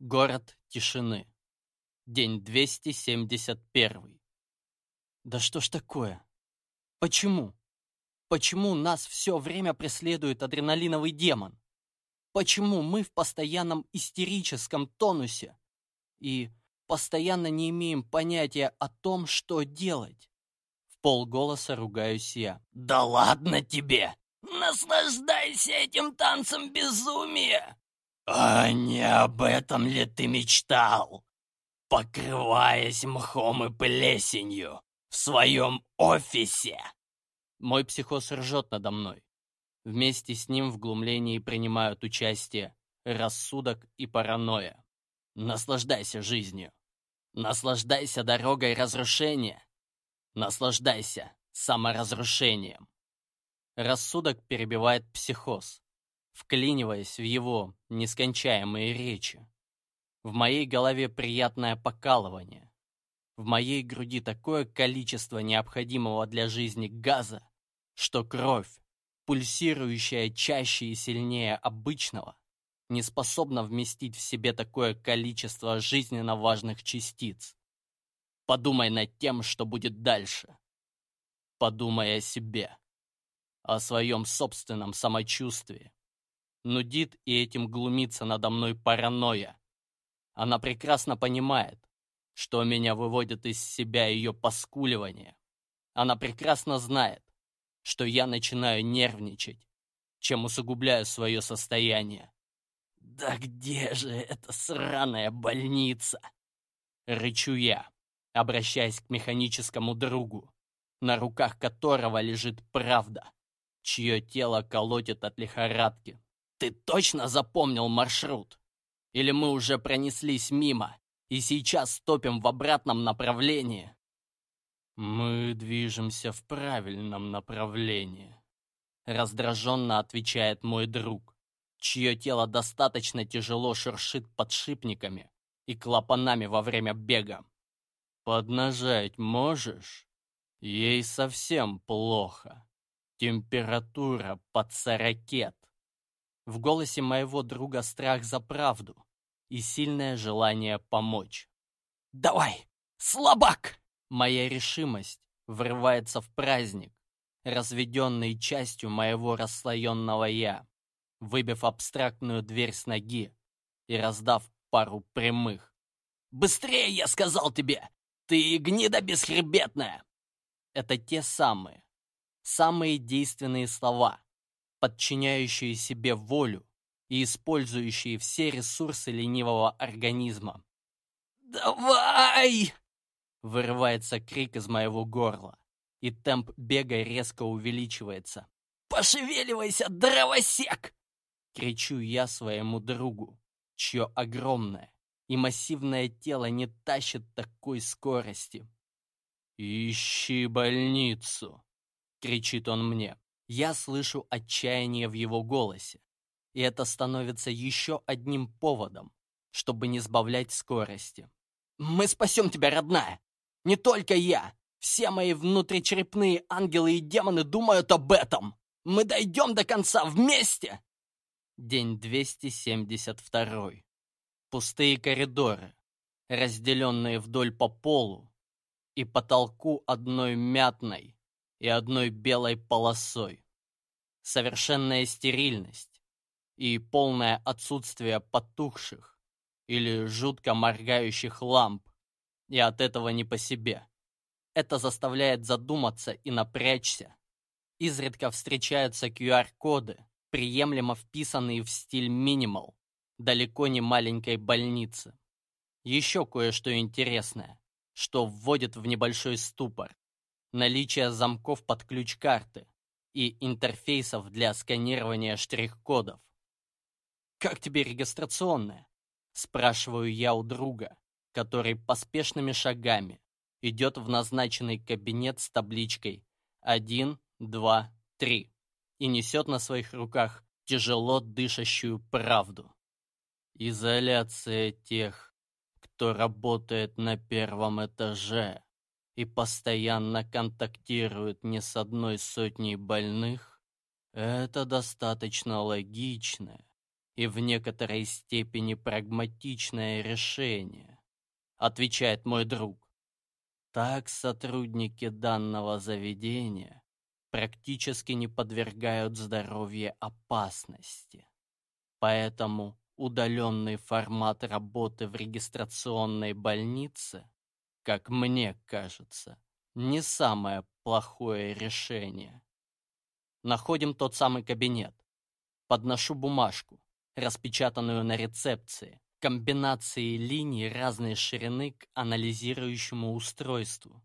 Город тишины. День 271. Да что ж такое? Почему? Почему нас все время преследует адреналиновый демон? Почему мы в постоянном истерическом тонусе и постоянно не имеем понятия о том, что делать? В полголоса ругаюсь я. «Да ладно тебе! Наслаждайся этим танцем безумия! А не об этом ли ты мечтал? Покрываясь мхом и плесенью в своем офисе!» Мой психоз ржет надо мной. Вместе с ним в глумлении принимают участие рассудок и паранойя. Наслаждайся жизнью. Наслаждайся дорогой разрушения. Наслаждайся саморазрушением. Рассудок перебивает психоз, вклиниваясь в его нескончаемые речи. В моей голове приятное покалывание. В моей груди такое количество необходимого для жизни газа, что кровь, пульсирующая чаще и сильнее обычного, не способна вместить в себе такое количество жизненно важных частиц. Подумай над тем, что будет дальше. Подумай о себе, о своем собственном самочувствии. Нудит и этим глумится надо мной паранойя. Она прекрасно понимает, что меня выводит из себя ее поскуливание. Она прекрасно знает, что я начинаю нервничать, чем усугубляю свое состояние. «Да где же эта сраная больница?» Рычу я, обращаясь к механическому другу, на руках которого лежит правда, чье тело колотит от лихорадки. «Ты точно запомнил маршрут? Или мы уже пронеслись мимо и сейчас топим в обратном направлении?» «Мы движемся в правильном направлении», — раздраженно отвечает мой друг, чье тело достаточно тяжело шуршит подшипниками и клапанами во время бега. «Поднажать можешь? Ей совсем плохо. Температура под сорокет». В голосе моего друга страх за правду и сильное желание помочь. «Давай, слабак!» Моя решимость врывается в праздник, разведенный частью моего расслоенного «я», выбив абстрактную дверь с ноги и раздав пару прямых. «Быстрее, я сказал тебе! Ты гнида бесхребетная!» Это те самые, самые действенные слова, подчиняющие себе волю и использующие все ресурсы ленивого организма. «Давай!» Вырывается крик из моего горла, и темп бега резко увеличивается. «Пошевеливайся, дровосек!» Кричу я своему другу, чье огромное и массивное тело не тащит такой скорости. «Ищи больницу!» — кричит он мне. Я слышу отчаяние в его голосе, и это становится еще одним поводом, чтобы не сбавлять скорости. «Мы спасем тебя, родная! Не только я! Все мои внутричерепные ангелы и демоны думают об этом! Мы дойдем до конца вместе!» День 272. Пустые коридоры, разделенные вдоль по полу и потолку одной мятной и одной белой полосой. Совершенная стерильность и полное отсутствие потухших или жутко моргающих ламп, и от этого не по себе. Это заставляет задуматься и напрячься. Изредка встречаются QR-коды, приемлемо вписанные в стиль минимал, далеко не маленькой больницы. Еще кое-что интересное, что вводит в небольшой ступор. Наличие замков под ключ-карты и интерфейсов для сканирования штрих-кодов. «Как тебе регистрационная?» – спрашиваю я у друга, который поспешными шагами идет в назначенный кабинет с табличкой 1, 2, 3 и несет на своих руках тяжело дышащую правду. Изоляция тех, кто работает на первом этаже и постоянно контактирует не с одной сотней больных, это достаточно логичное и в некоторой степени прагматичное решение, отвечает мой друг. Так сотрудники данного заведения практически не подвергают здоровье опасности. Поэтому удаленный формат работы в регистрационной больнице, как мне кажется, не самое плохое решение. Находим тот самый кабинет. Подношу бумажку, распечатанную на рецепции, комбинации линий разной ширины к анализирующему устройству.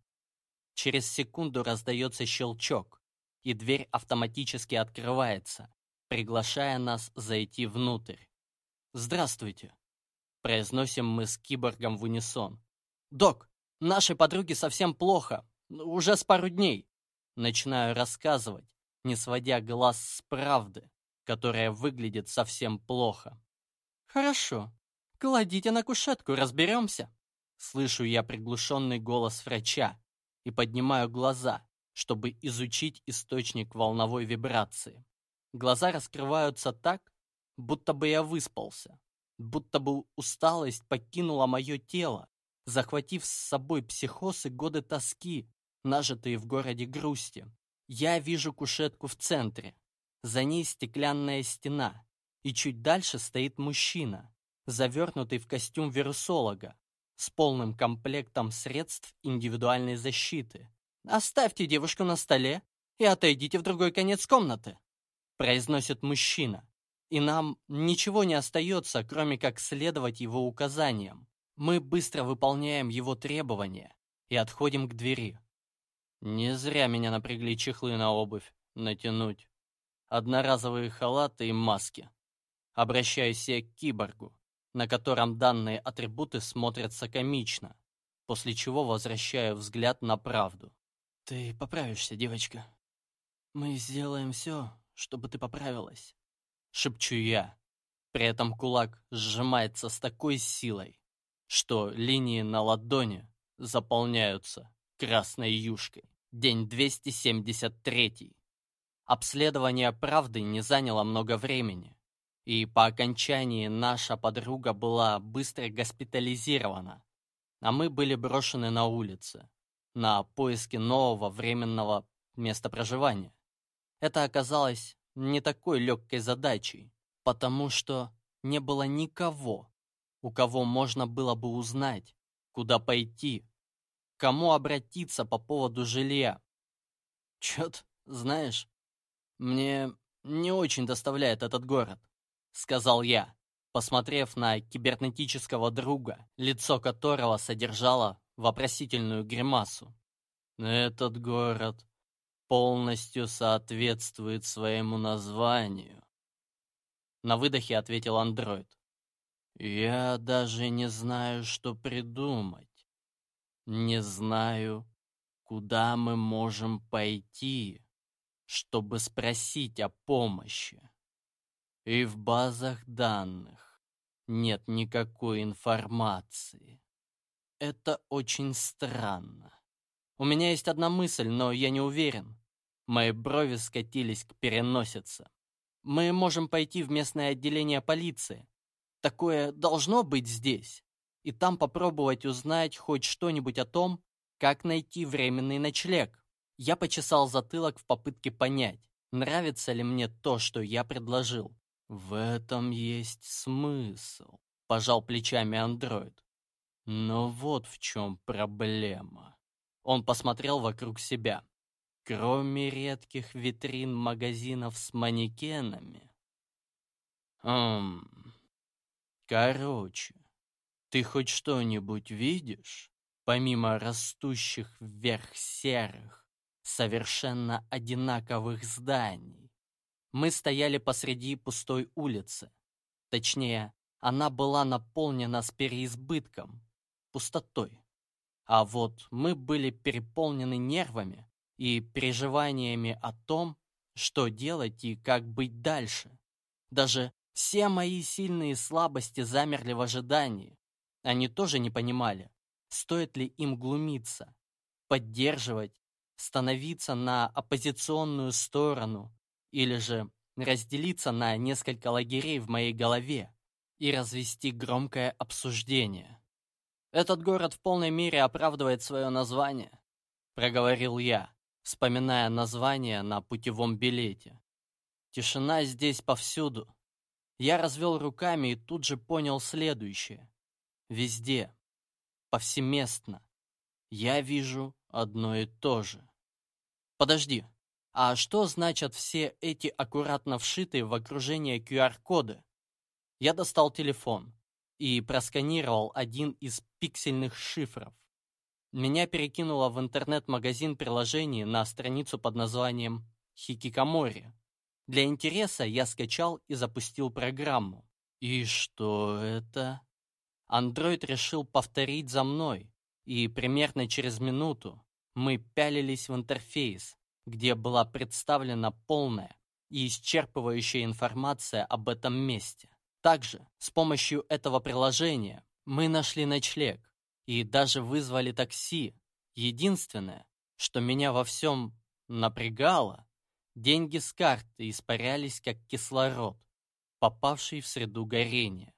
Через секунду раздается щелчок, и дверь автоматически открывается, приглашая нас зайти внутрь. «Здравствуйте!» Произносим мы с киборгом в унисон. «Док, нашей подруге совсем плохо. Уже с пару дней». Начинаю рассказывать, не сводя глаз с правды, которая выглядит совсем плохо. «Хорошо. Кладите на кушетку, разберемся». Слышу я приглушенный голос врача и поднимаю глаза, чтобы изучить источник волновой вибрации. Глаза раскрываются так, будто бы я выспался, будто бы усталость покинула мое тело, захватив с собой психоз и годы тоски, нажитые в городе грусти. Я вижу кушетку в центре, за ней стеклянная стена, и чуть дальше стоит мужчина, завернутый в костюм вирусолога, с полным комплектом средств индивидуальной защиты. «Оставьте девушку на столе и отойдите в другой конец комнаты», произносит мужчина. И нам ничего не остается, кроме как следовать его указаниям. Мы быстро выполняем его требования и отходим к двери. Не зря меня напрягли чехлы на обувь натянуть. Одноразовые халаты и маски. Обращаюсь я к киборгу, на котором данные атрибуты смотрятся комично, после чего возвращаю взгляд на правду. «Ты поправишься, девочка. Мы сделаем все, чтобы ты поправилась», — шепчу я. При этом кулак сжимается с такой силой, что линии на ладони заполняются красной юшкой. День 273. Обследование правды не заняло много времени, и по окончании наша подруга была быстро госпитализирована, а мы были брошены на улице на поиски нового временного места проживания. Это оказалось не такой легкой задачей, потому что не было никого, у кого можно было бы узнать, куда пойти, кому обратиться по поводу жилья. Чё-то, знаешь, мне не очень доставляет этот город, сказал я, посмотрев на кибернетического друга, лицо которого содержало вопросительную гримасу. Этот город полностью соответствует своему названию. На выдохе ответил андроид. Я даже не знаю, что придумать. Не знаю, куда мы можем пойти, чтобы спросить о помощи. И в базах данных нет никакой информации. Это очень странно. У меня есть одна мысль, но я не уверен. Мои брови скатились к переносице. Мы можем пойти в местное отделение полиции. Такое должно быть здесь. И там попробовать узнать хоть что-нибудь о том, как найти временный ночлег. Я почесал затылок в попытке понять, нравится ли мне то, что я предложил. В этом есть смысл, пожал плечами андроид. Но вот в чем проблема. Он посмотрел вокруг себя. Кроме редких витрин магазинов с манекенами. Хм. Короче, ты хоть что-нибудь видишь, помимо растущих вверх серых, совершенно одинаковых зданий? Мы стояли посреди пустой улицы. Точнее, она была наполнена с переизбытком, пустотой. А вот мы были переполнены нервами и переживаниями о том, что делать и как быть дальше. Даже все мои сильные слабости замерли в ожидании. Они тоже не понимали, стоит ли им глумиться, поддерживать, становиться на оппозиционную сторону или же разделиться на несколько лагерей в моей голове и развести громкое обсуждение. «Этот город в полной мере оправдывает свое название», — проговорил я, вспоминая название на путевом билете. «Тишина здесь повсюду». Я развел руками и тут же понял следующее. Везде, повсеместно, я вижу одно и то же. Подожди, а что значат все эти аккуратно вшитые в окружение QR-коды? Я достал телефон и просканировал один из пиксельных шифров. Меня перекинуло в интернет-магазин приложений на страницу под названием Хикикомори. Для интереса я скачал и запустил программу. И что это? Андроид решил повторить за мной, и примерно через минуту мы пялились в интерфейс, где была представлена полная и исчерпывающая информация об этом месте. Также с помощью этого приложения мы нашли ночлег и даже вызвали такси. Единственное, что меня во всем напрягало, деньги с карты испарялись как кислород, попавший в среду горения.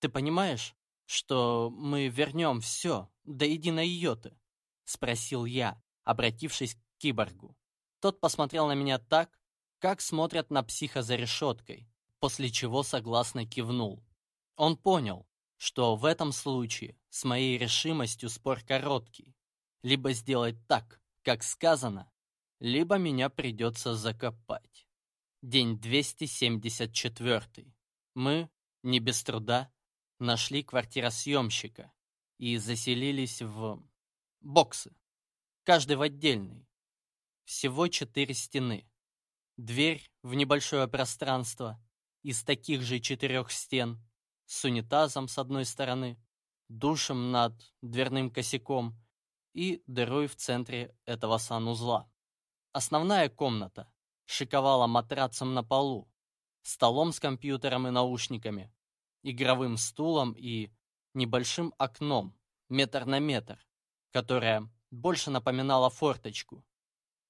Ты понимаешь, что мы вернем все до единой йоты? Спросил я, обратившись к киборгу. Тот посмотрел на меня так, как смотрят на психа за решеткой, после чего согласно кивнул. Он понял, что в этом случае с моей решимостью спор короткий. Либо сделать так, как сказано, либо меня придется закопать. День 274. Мы, не без труда, нашли квартиросъемщика и заселились в боксы, каждый в отдельный, всего четыре стены. Дверь в небольшое пространство из таких же четырех стен с унитазом с одной стороны, душем над дверным косяком и дырой в центре этого санузла. Основная комната шиковала матрацем на полу, столом с компьютером и наушниками, игровым стулом и небольшим окном метр на метр, которое больше напоминало форточку,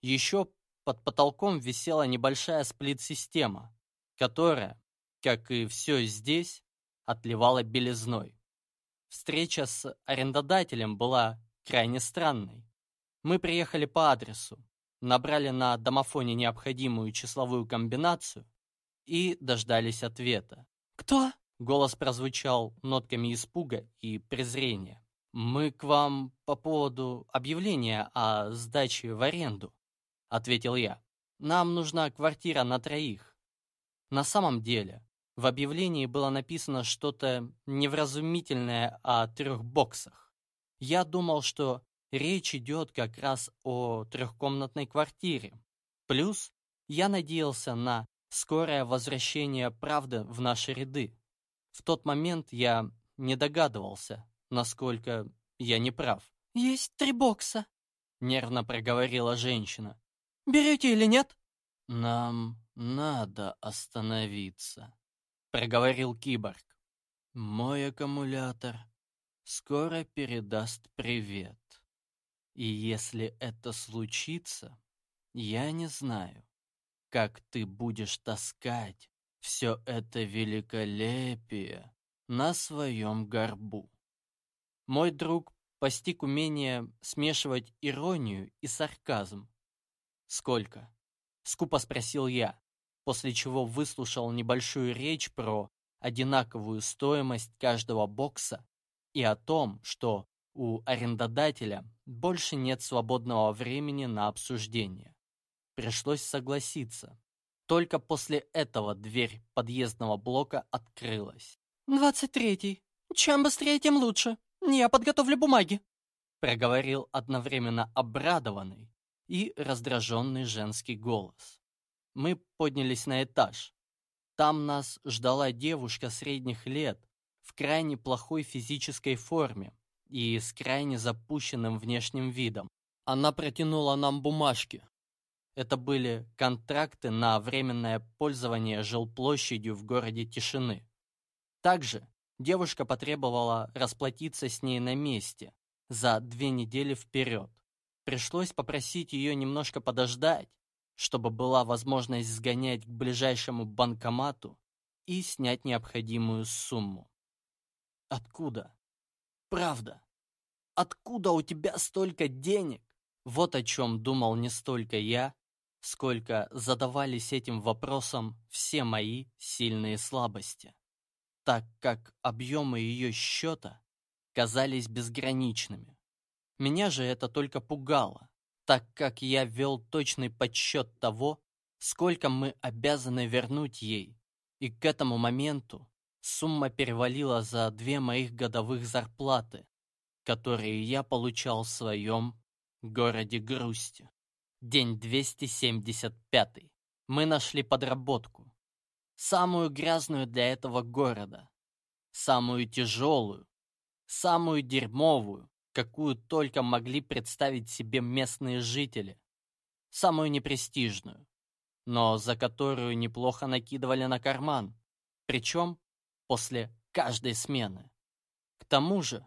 еще под потолком висела небольшая сплит-система, которая, как и все здесь, отливала белизной. Встреча с арендодателем была крайне странной. Мы приехали по адресу, набрали на домофоне необходимую числовую комбинацию и дождались ответа. «Кто?» — голос прозвучал нотками испуга и презрения. «Мы к вам по поводу объявления о сдаче в аренду», — ответил я. «Нам нужна квартира на троих». На самом деле, в объявлении было написано что-то невразумительное о трех боксах. Я думал, что речь идет как раз о трехкомнатной квартире. Плюс я надеялся на скорое возвращение правды в наши ряды. В тот момент я не догадывался, насколько я не прав. «Есть три бокса», — нервно проговорила женщина. Берете или нет?» «Нам надо остановиться», — проговорил киборг. «Мой аккумулятор скоро передаст привет. И если это случится, я не знаю, как ты будешь таскать все это великолепие на своем горбу». Мой друг постиг умение смешивать иронию и сарказм. «Сколько?» — скупо спросил я, после чего выслушал небольшую речь про одинаковую стоимость каждого бокса и о том, что у арендодателя больше нет свободного времени на обсуждение. Пришлось согласиться. Только после этого дверь подъездного блока открылась. «Двадцать третий. Чем быстрее, тем лучше. Я подготовлю бумаги», — проговорил одновременно обрадованный и раздраженный женский голос. Мы поднялись на этаж. Там нас ждала девушка средних лет в крайне плохой физической форме и с крайне запущенным внешним видом. Она протянула нам бумажки. Это были контракты на временное пользование жилплощадью в городе Тишины. Также девушка потребовала расплатиться с ней на месте за две недели вперед. Пришлось попросить ее немножко подождать, чтобы была возможность сгонять к ближайшему банкомату и снять необходимую сумму. Откуда? Правда. Откуда у тебя столько денег? Вот о чем думал не столько я, сколько задавались этим вопросом все мои сильные слабости, так как объемы ее счета казались безграничными. Меня же это только пугало, так как я вел точный подсчет того, сколько мы обязаны вернуть ей, и к этому моменту сумма перевалила за две моих годовых зарплаты, которые я получал в своем городе грусти. День 275. Мы нашли подработку. Самую грязную для этого города. Самую тяжелую. Самую дерьмовую, какую только могли представить себе местные жители. Самую непрестижную но за которую неплохо накидывали на карман, причем после каждой смены. К тому же,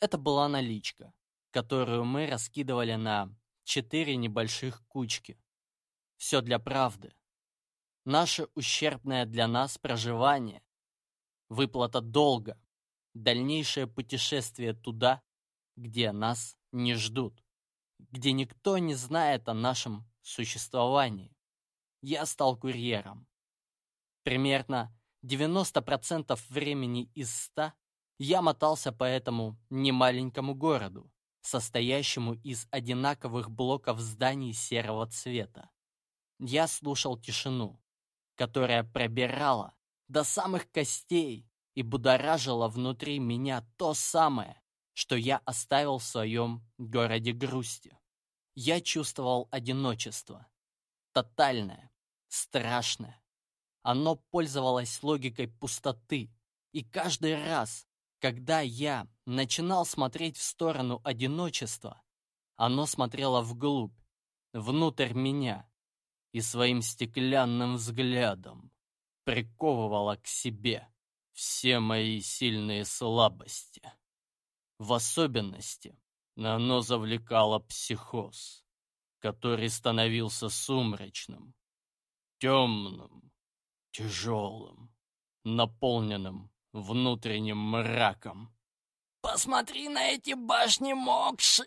это была наличка, которую мы раскидывали на четыре небольших кучки. Все для правды. Наше ущербное для нас проживание, выплата долга, дальнейшее путешествие туда, где нас не ждут, где никто не знает о нашем существовании я стал курьером. Примерно 90% времени из 100 я мотался по этому немаленькому городу, состоящему из одинаковых блоков зданий серого цвета. Я слушал тишину, которая пробирала до самых костей и будоражила внутри меня то самое, что я оставил в своем городе грусти. Я чувствовал одиночество, тотальное, страшное. Оно пользовалось логикой пустоты, и каждый раз, когда я начинал смотреть в сторону одиночества, оно смотрело вглубь, внутрь меня, и своим стеклянным взглядом приковывало к себе все мои сильные слабости. В особенности оно завлекало психоз который становился сумрачным, темным, тяжелым, наполненным внутренним мраком. «Посмотри на эти башни Мокши!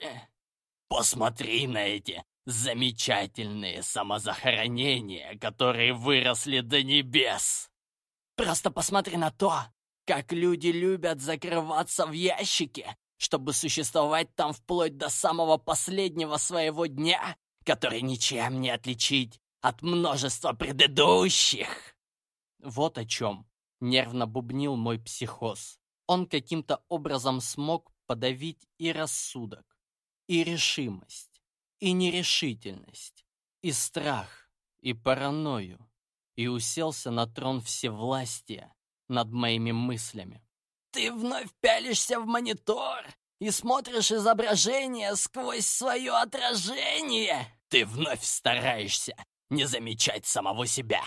Посмотри на эти замечательные самозахоронения, которые выросли до небес! Просто посмотри на то, как люди любят закрываться в ящике чтобы существовать там вплоть до самого последнего своего дня, который ничем не отличить от множества предыдущих. Вот о чем нервно бубнил мой психоз. Он каким-то образом смог подавить и рассудок, и решимость, и нерешительность, и страх, и паранойю, и уселся на трон всевластия над моими мыслями. Ты вновь пялишься в монитор и смотришь изображение сквозь свое отражение. Ты вновь стараешься не замечать самого себя.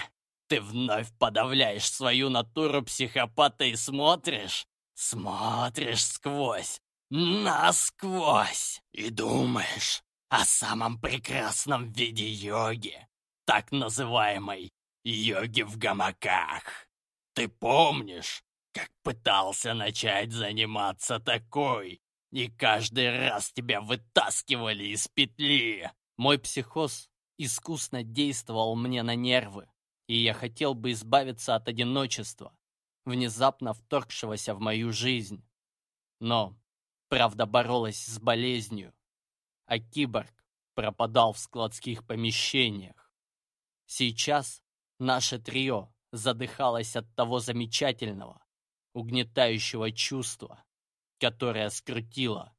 Ты вновь подавляешь свою натуру психопата и смотришь, смотришь сквозь, насквозь и думаешь о самом прекрасном виде йоги, так называемой йоги в гамаках. Ты помнишь, как пытался начать заниматься такой, и каждый раз тебя вытаскивали из петли. Мой психоз искусно действовал мне на нервы, и я хотел бы избавиться от одиночества, внезапно вторгшегося в мою жизнь. Но правда боролась с болезнью, а киборг пропадал в складских помещениях. Сейчас наше трио задыхалось от того замечательного, угнетающего чувства, которое скрутило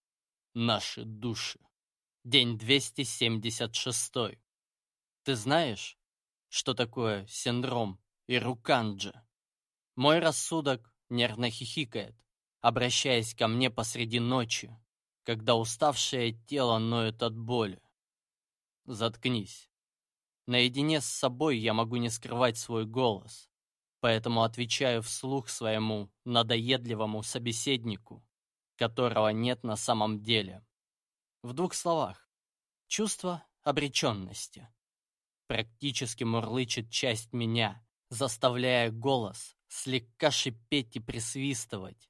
наши души. День 276. Ты знаешь, что такое синдром Ируканджи? Мой рассудок нервно хихикает, обращаясь ко мне посреди ночи, когда уставшее тело ноет от боли. Заткнись. Наедине с собой я могу не скрывать свой голос, поэтому отвечаю вслух своему надоедливому собеседнику, которого нет на самом деле. В двух словах. Чувство обреченности. Практически мурлычет часть меня, заставляя голос слегка шипеть и присвистывать.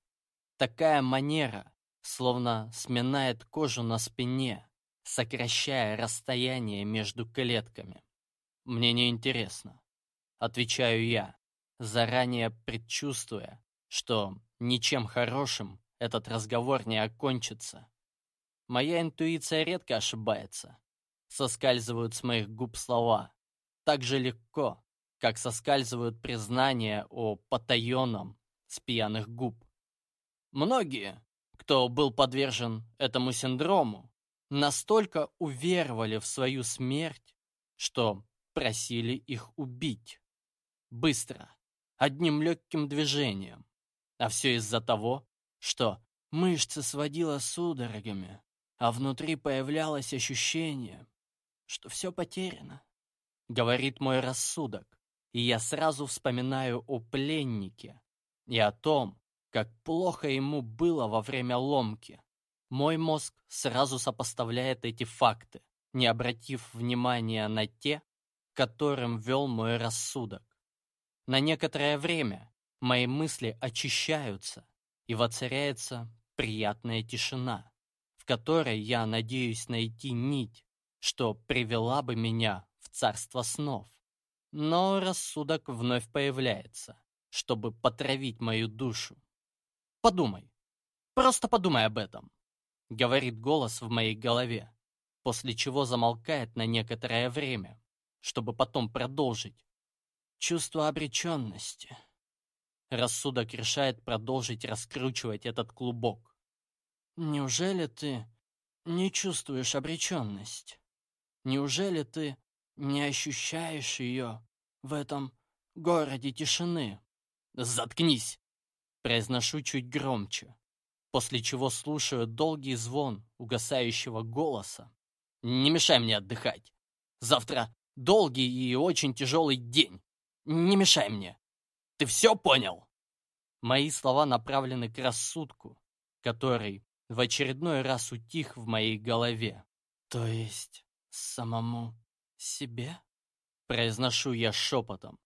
Такая манера словно сминает кожу на спине, сокращая расстояние между клетками. Мне не интересно, отвечаю я, заранее предчувствуя, что ничем хорошим этот разговор не окончится. Моя интуиция редко ошибается. Соскальзывают с моих губ слова так же легко, как соскальзывают признания о потаенном с пьяных губ. Многие, кто был подвержен этому синдрому, настолько уверовали в свою смерть, что просили их убить. Быстро, одним легким движением. А все из-за того, что мышцы сводило судорогами, а внутри появлялось ощущение, что все потеряно. Говорит мой рассудок, и я сразу вспоминаю о пленнике и о том, как плохо ему было во время ломки. Мой мозг сразу сопоставляет эти факты, не обратив внимания на те, которым вел мой рассудок. На некоторое время мои мысли очищаются, и воцаряется приятная тишина, в которой я надеюсь найти нить, что привела бы меня в царство снов. Но рассудок вновь появляется, чтобы потравить мою душу. Подумай. Просто подумай об этом. Говорит голос в моей голове, после чего замолкает на некоторое время, чтобы потом продолжить. Чувство обреченности. Рассудок решает продолжить раскручивать этот клубок. Неужели ты не чувствуешь обреченность? Неужели ты не ощущаешь ее в этом городе тишины? Заткнись! Произношу чуть громче, после чего слушаю долгий звон угасающего голоса. Не мешай мне отдыхать. Завтра долгий и очень тяжелый день. Не мешай мне. Ты все понял? Мои слова направлены к рассудку, который в очередной раз утих в моей голове. То есть самому себе? Произношу я шепотом.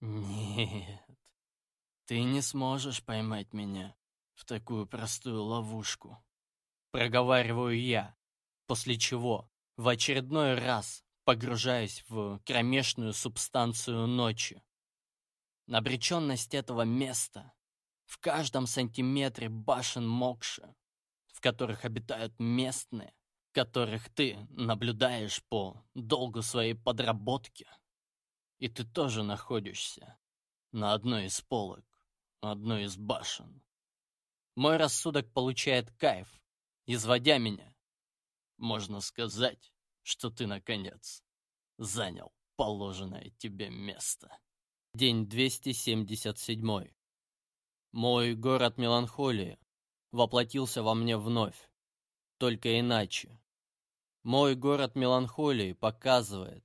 Нет, ты не сможешь поймать меня в такую простую ловушку. Проговариваю я, после чего в очередной раз погружаюсь в кромешную субстанцию ночи. Обреченность этого места в каждом сантиметре башен Мокши, в которых обитают местные, которых ты наблюдаешь по долгу своей подработки. И ты тоже находишься на одной из полок одной из башен. Мой рассудок получает кайф, изводя меня. Можно сказать, что ты, наконец, занял положенное тебе место. День 277. Мой город меланхолии воплотился во мне вновь, только иначе. Мой город меланхолии показывает,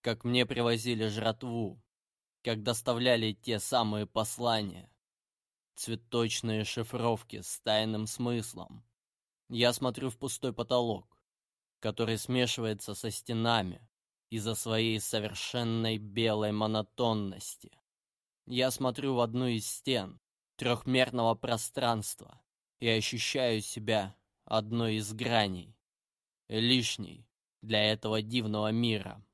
как мне привозили жратву, как доставляли те самые послания, цветочные шифровки с тайным смыслом. Я смотрю в пустой потолок, который смешивается со стенами из-за своей совершенной белой монотонности. Я смотрю в одну из стен трехмерного пространства и ощущаю себя одной из граней, лишней для этого дивного мира.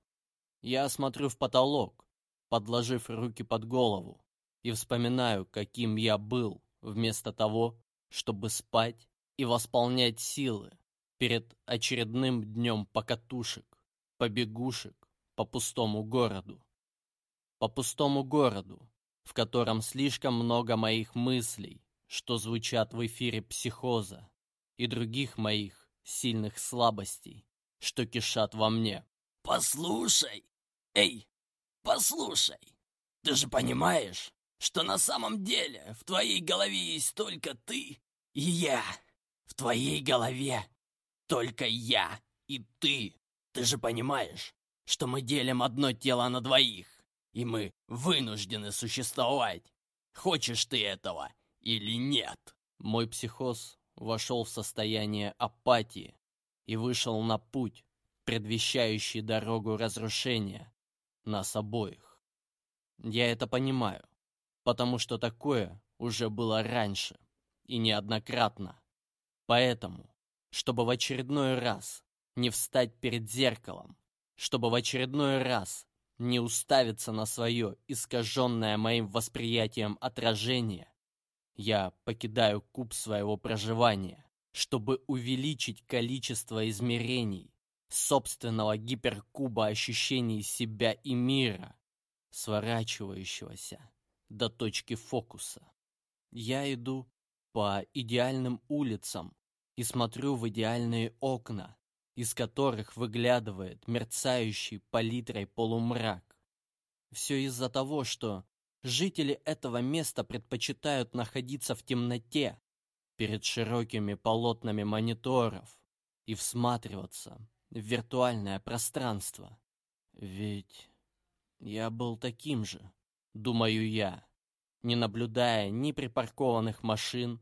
Я смотрю в потолок, подложив руки под голову, и вспоминаю, каким я был, вместо того, чтобы спать и восполнять силы перед очередным днем покатушек, побегушек по пустому городу. По пустому городу, в котором слишком много моих мыслей, что звучат в эфире психоза, и других моих сильных слабостей, что кишат во мне. «Послушай! Эй, послушай! Ты же понимаешь, что на самом деле в твоей голове есть только ты и я. В твоей голове только я и ты. Ты же понимаешь, что мы делим одно тело на двоих, и мы вынуждены существовать. Хочешь ты этого или нет? Мой психоз вошел в состояние апатии и вышел на путь, предвещающий дорогу разрушения нас обоих. Я это понимаю, потому что такое уже было раньше и неоднократно. Поэтому, чтобы в очередной раз не встать перед зеркалом, чтобы в очередной раз не уставиться на свое искаженное моим восприятием отражение, я покидаю куб своего проживания, чтобы увеличить количество измерений собственного гиперкуба ощущений себя и мира, сворачивающегося до точки фокуса. Я иду по идеальным улицам и смотрю в идеальные окна, из которых выглядывает мерцающий палитрой полумрак. Все из-за того, что жители этого места предпочитают находиться в темноте перед широкими полотнами мониторов и всматриваться в виртуальное пространство. Ведь я был таким же, думаю я, не наблюдая ни припаркованных машин,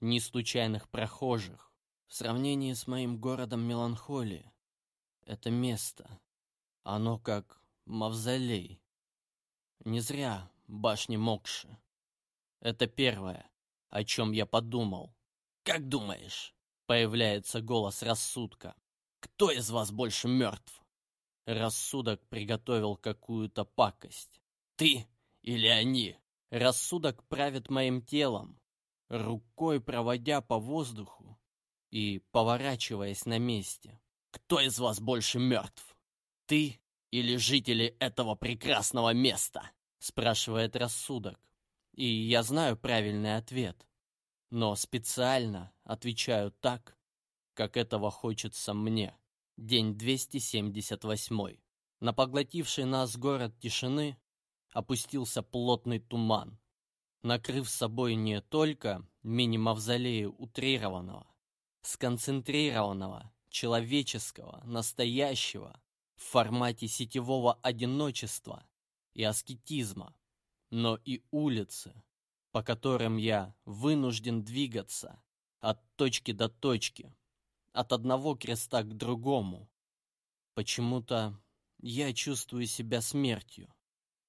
ни случайных прохожих. В сравнении с моим городом меланхолии, это место, оно как мавзолей. Не зря башни Мокши. Это первое, о чем я подумал. «Как думаешь?» — появляется голос рассудка. «Кто из вас больше мертв?» Рассудок приготовил какую-то пакость. «Ты или они?» Рассудок правит моим телом, рукой проводя по воздуху и поворачиваясь на месте. «Кто из вас больше мертв? Ты или жители этого прекрасного места?» Спрашивает рассудок. И я знаю правильный ответ, но специально отвечаю так, как этого хочется мне. День 278. На поглотивший нас город тишины опустился плотный туман, накрыв собой не только мини-мавзолеи утрированного, сконцентрированного, человеческого, настоящего, в формате сетевого одиночества и аскетизма, но и улицы, по которым я вынужден двигаться от точки до точки, от одного креста к другому. Почему-то я чувствую себя смертью,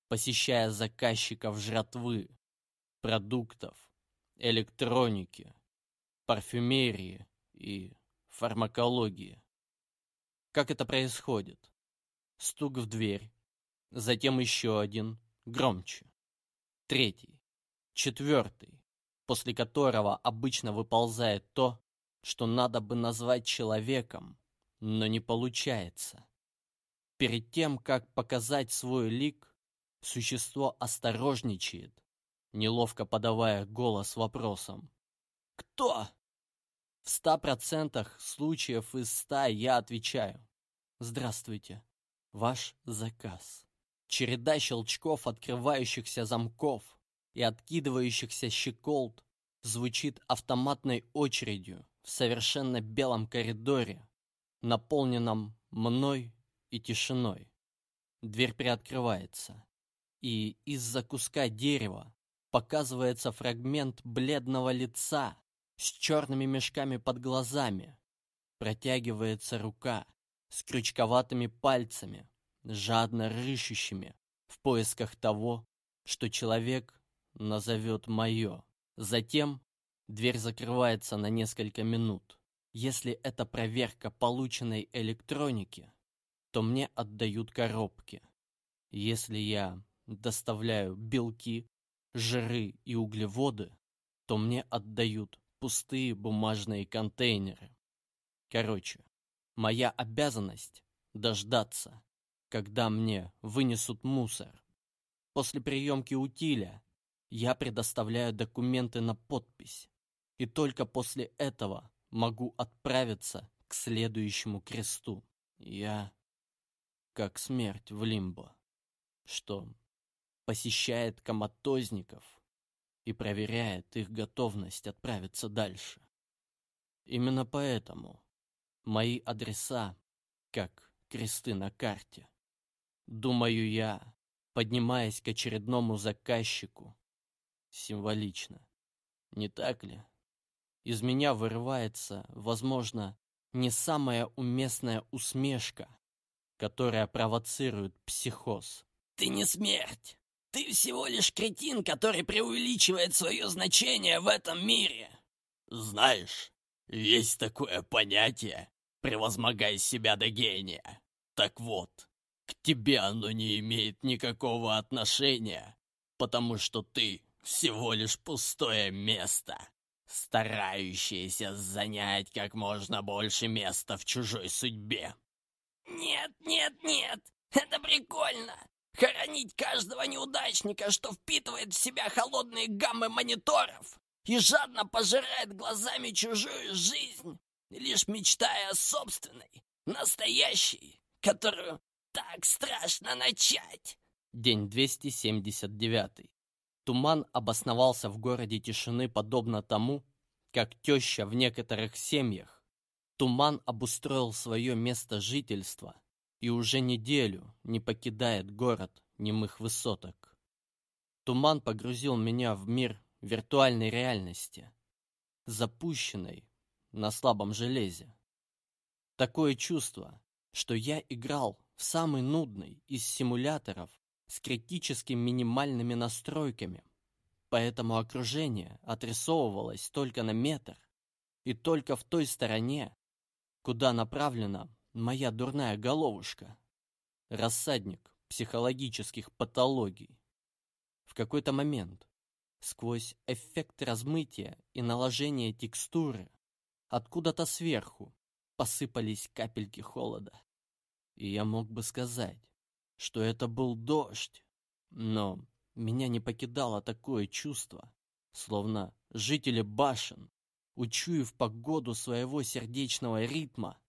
посещая заказчиков жратвы, продуктов, электроники, парфюмерии и фармакологии. Как это происходит? Стук в дверь, затем еще один, громче. Третий, четвертый, после которого обычно выползает то, что надо бы назвать человеком, но не получается. Перед тем, как показать свой лик, существо осторожничает, неловко подавая голос вопросом. «Кто?» В ста процентах случаев из ста я отвечаю. «Здравствуйте, ваш заказ». Череда щелчков открывающихся замков и откидывающихся щеколд звучит автоматной очередью в совершенно белом коридоре, наполненном мной и тишиной. Дверь приоткрывается, и из-за куска дерева показывается фрагмент бледного лица с черными мешками под глазами. Протягивается рука с крючковатыми пальцами, жадно рыщущими в поисках того, что человек назовет мое. Затем дверь закрывается на несколько минут. Если это проверка полученной электроники, то мне отдают коробки. Если я доставляю белки, жиры и углеводы, то мне отдают пустые бумажные контейнеры. Короче, моя обязанность — дождаться, когда мне вынесут мусор. После приемки утиля я предоставляю документы на подпись, и только после этого могу отправиться к следующему кресту. Я как смерть в лимбо, что посещает коматозников и проверяет их готовность отправиться дальше. Именно поэтому мои адреса как кресты на карте. Думаю я, поднимаясь к очередному заказчику, символично. Не так ли? Из меня вырывается, возможно, не самая уместная усмешка, которая провоцирует психоз. «Ты не смерть. Ты всего лишь кретин, который преувеличивает свое значение в этом мире». «Знаешь, есть такое понятие «превозмогай себя до гения». Так вот, к тебе оно не имеет никакого отношения, потому что ты всего лишь пустое место, старающееся занять как можно больше места в чужой судьбе. Нет, нет, нет, это прикольно. Хоронить каждого неудачника, что впитывает в себя холодные гаммы мониторов и жадно пожирает глазами чужую жизнь, лишь мечтая о собственной, настоящей, которую так страшно начать. День 279. Туман обосновался в городе тишины подобно тому, как теща в некоторых семьях. Туман обустроил свое место жительства и уже неделю не покидает город немых высоток. Туман погрузил меня в мир виртуальной реальности, запущенной на слабом железе. Такое чувство, что я играл в самый нудный из симуляторов с критически минимальными настройками, поэтому окружение отрисовывалось только на метр и только в той стороне, куда направлена моя дурная головушка. Рассадник психологических патологий. В какой-то момент, сквозь эффект размытия и наложения текстуры, откуда-то сверху посыпались капельки холода. И я мог бы сказать, что это был дождь, но меня не покидало такое чувство, словно жители башен, учуяв погоду своего сердечного ритма,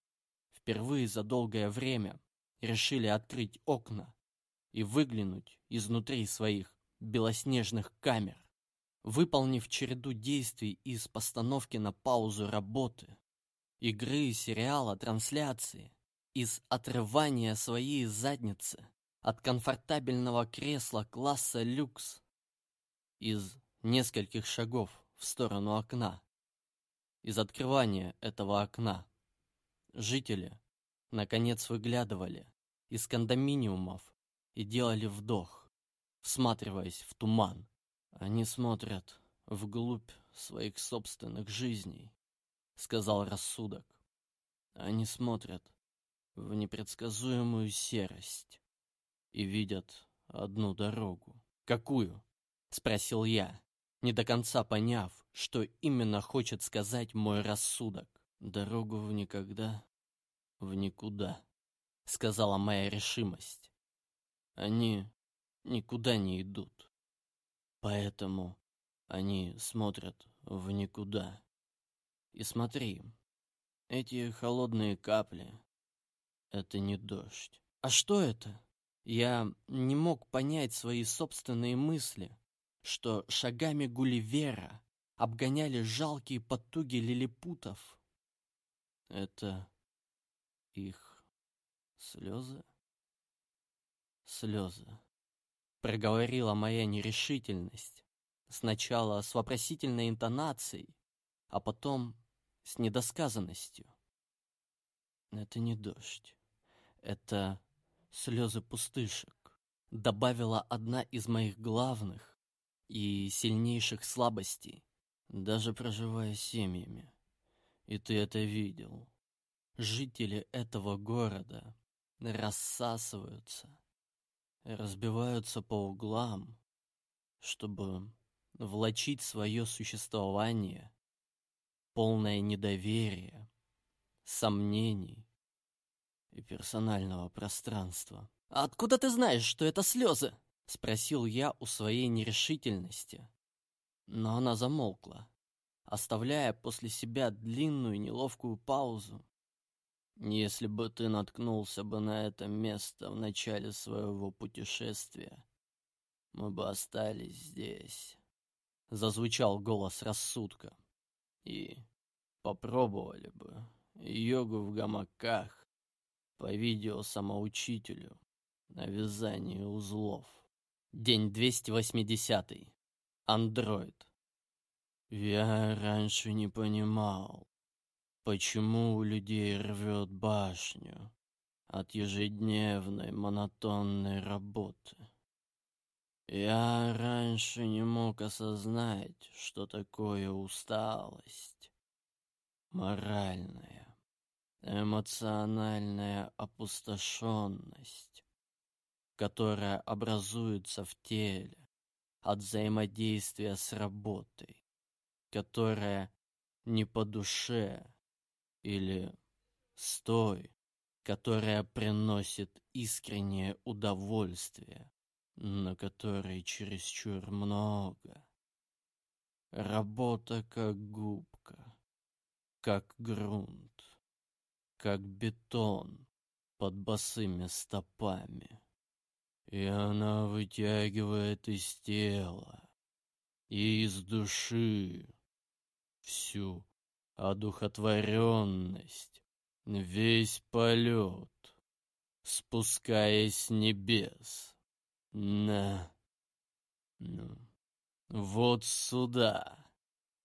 впервые за долгое время решили открыть окна и выглянуть изнутри своих белоснежных камер. Выполнив череду действий из постановки на паузу работы, игры, сериала, трансляции, из отрывания своей задницы от комфортабельного кресла класса люкс, из нескольких шагов в сторону окна, из открывания этого окна. Жители, наконец, выглядывали из кондоминиумов и делали вдох, всматриваясь в туман. Они смотрят вглубь своих собственных жизней, сказал рассудок. Они смотрят в непредсказуемую серость и видят одну дорогу. «Какую?» — спросил я, не до конца поняв, что именно хочет сказать мой рассудок. «Дорогу в никогда, в никуда», — сказала моя решимость. «Они никуда не идут, поэтому они смотрят в никуда. И смотри, эти холодные капли, это не дождь. А что это? Я не мог понять свои собственные мысли, что шагами Гулливера обгоняли жалкие потуги лилипутов. Это их слезы? Слезы. Проговорила моя нерешительность. Сначала с вопросительной интонацией, а потом с недосказанностью. Это не дождь. Это слезы пустышек, добавила одна из моих главных и сильнейших слабостей, даже проживая семьями. И ты это видел. Жители этого города рассасываются, разбиваются по углам, чтобы влачить свое существование, полное недоверия, сомнений и персонального пространства. «А откуда ты знаешь, что это слезы?» — спросил я у своей нерешительности. Но она замолкла, оставляя после себя длинную неловкую паузу. «Если бы ты наткнулся бы на это место в начале своего путешествия, мы бы остались здесь», — зазвучал голос рассудка. «И попробовали бы йогу в гамаках по видео самоучителю на вязание узлов. День 280. Андроид. Я раньше не понимал, почему у людей рвет башню, от ежедневной монотонной работы. Я раньше не мог осознать, что такое усталость. Моральная, эмоциональная опустошенность, которая образуется в теле от взаимодействия с работой, которая не по душе или с той, которая приносит искреннее удовольствие, но которой чересчур много. Работа как губка, как грунт, как бетон под босыми стопами. И она вытягивает из тела и из души всю одухотворенность, весь полет, спускаясь с небес. На, ну, вот сюда.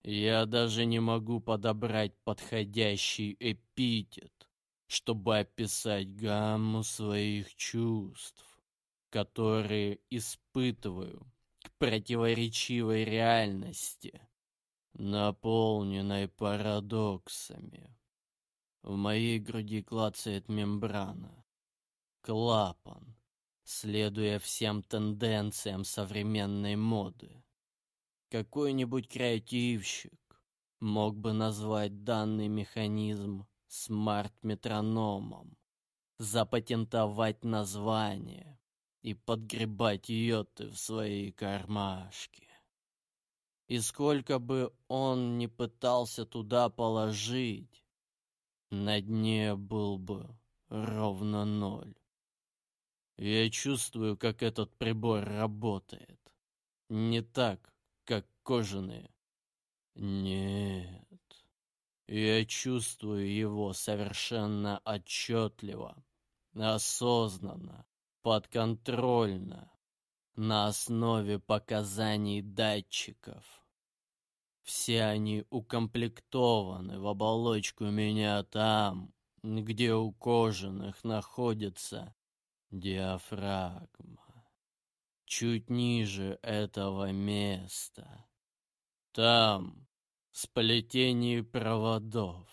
Я даже не могу подобрать подходящий эпитет, чтобы описать гамму своих чувств, которые испытываю к противоречивой реальности, наполненной парадоксами. В моей груди клацает мембрана, клапан, следуя всем тенденциям современной моды. Какой-нибудь креативщик мог бы назвать данный механизм смарт-метрономом, запатентовать название и подгребать йоты в свои кармашки. И сколько бы он ни пытался туда положить, на дне был бы ровно ноль. Я чувствую, как этот прибор работает. Не так, как кожаные. Нет. Я чувствую его совершенно отчетливо, осознанно, подконтрольно, на основе показаний датчиков. Все они укомплектованы в оболочку меня там, где у кожаных находится диафрагма. Чуть ниже этого места. Там сплетение проводов,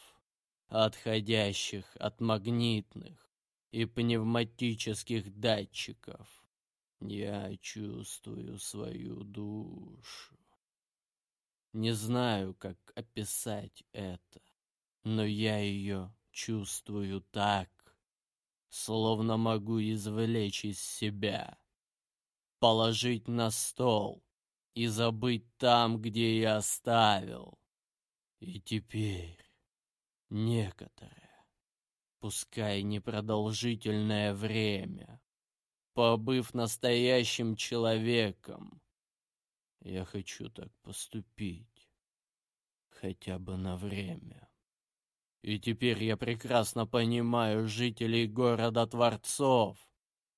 отходящих от магнитных и пневматических датчиков. Я чувствую свою душу. Не знаю, как описать это, но я ее чувствую так, словно могу извлечь из себя, положить на стол и забыть там, где я оставил. И теперь некоторое, пускай непродолжительное время, побыв настоящим человеком, я хочу так поступить, хотя бы на время. И теперь я прекрасно понимаю жителей города Творцов,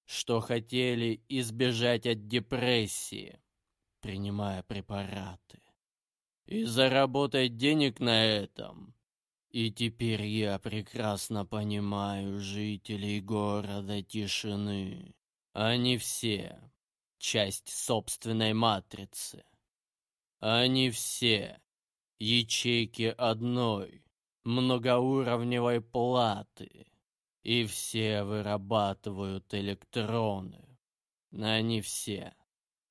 что хотели избежать от депрессии, принимая препараты, и заработать денег на этом. И теперь я прекрасно понимаю жителей города тишины. Они все часть собственной матрицы. Они все ячейки одной многоуровневой платы, и все вырабатывают электроны. Они все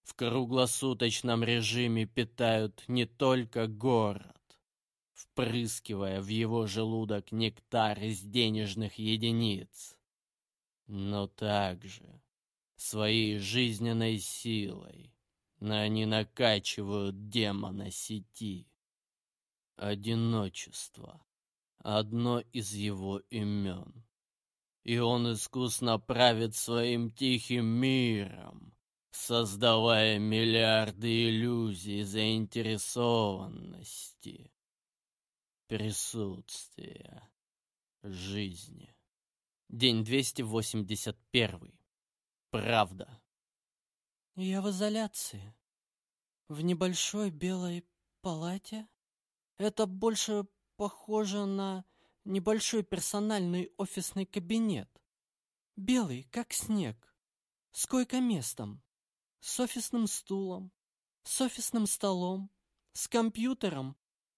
в круглосуточном режиме питают не только город, впрыскивая в его желудок нектар из денежных единиц, но также своей жизненной силой они накачивают демона сети. Одиночество одно из его имен. И он искусно правит своим тихим миром, создавая миллиарды иллюзий заинтересованности, присутствия, жизни. День 281. Правда. Я в изоляции. В небольшой белой палате. Это больше похоже на небольшой персональный офисный кабинет. белый, как снег, с койко-местом, с офисным стулом, с офисным столом, с компьютером,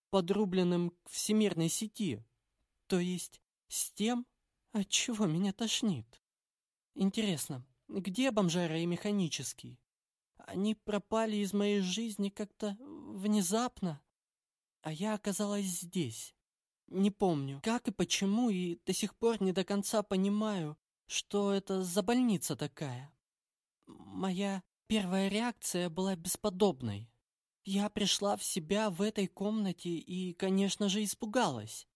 подрубленным к всемирной сети, то есть с тем, от чего меня тошнит. Интересно, где бомжара и механический? Они пропали из моей жизни как-то внезапно, а я оказалась здесь. Не помню, как и почему, и до сих пор не до конца понимаю, что это за больница такая. Моя первая реакция была бесподобной. Я пришла в себя в этой комнате и, конечно же, испугалась.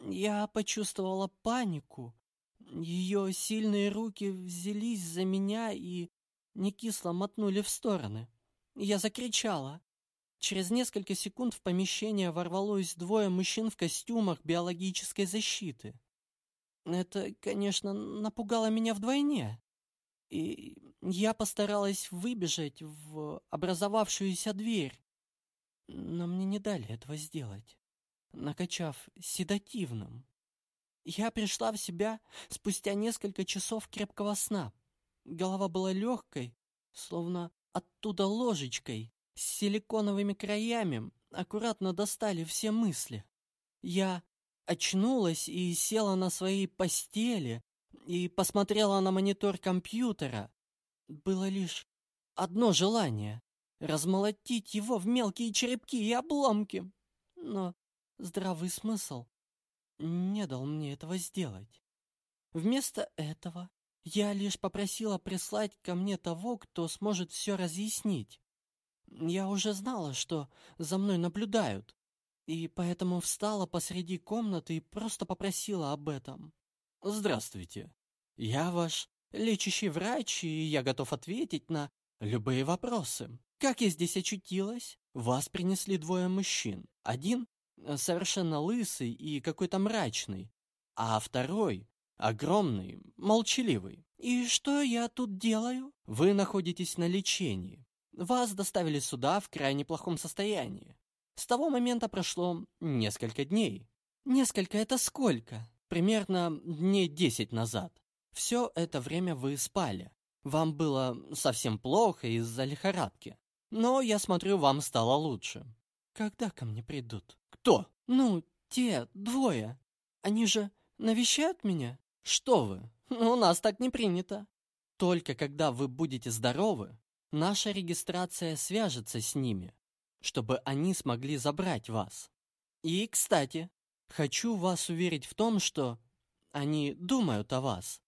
Я почувствовала панику. Ее сильные руки взялись за меня и не кисло мотнули в стороны. Я закричала. Через несколько секунд в помещение ворвалось двое мужчин в костюмах биологической защиты. Это, конечно, напугало меня вдвойне. И я постаралась выбежать в образовавшуюся дверь. Но мне не дали этого сделать, накачав седативным. Я пришла в себя спустя несколько часов крепкого сна. Голова была легкой, словно оттуда ложечкой, с силиконовыми краями, аккуратно достали все мысли. Я очнулась и села на своей постели и посмотрела на монитор компьютера. Было лишь одно желание — размолотить его в мелкие черепки и обломки. Но здравый смысл не дал мне этого сделать. Вместо этого я лишь попросила прислать ко мне того, кто сможет все разъяснить. Я уже знала, что за мной наблюдают, и поэтому встала посреди комнаты и просто попросила об этом. «Здравствуйте. Я ваш лечащий врач, и я готов ответить на любые вопросы. Как я здесь очутилась? Вас принесли двое мужчин. Один совершенно лысый и какой-то мрачный, а второй Огромный, молчаливый. «И что я тут делаю?» «Вы находитесь на лечении. Вас доставили сюда в крайне плохом состоянии. С того момента прошло несколько дней. Несколько — это сколько? Примерно дней десять назад. Все это время вы спали. Вам было совсем плохо из-за лихорадки. Но, я смотрю, вам стало лучше. Когда ко мне придут? Кто? Ну, те двое. Они же навещают меня? Что вы? У нас так не принято. Только когда вы будете здоровы, наша регистрация свяжется с ними, чтобы они смогли забрать вас. И, кстати, хочу вас уверить в том, что они думают о вас,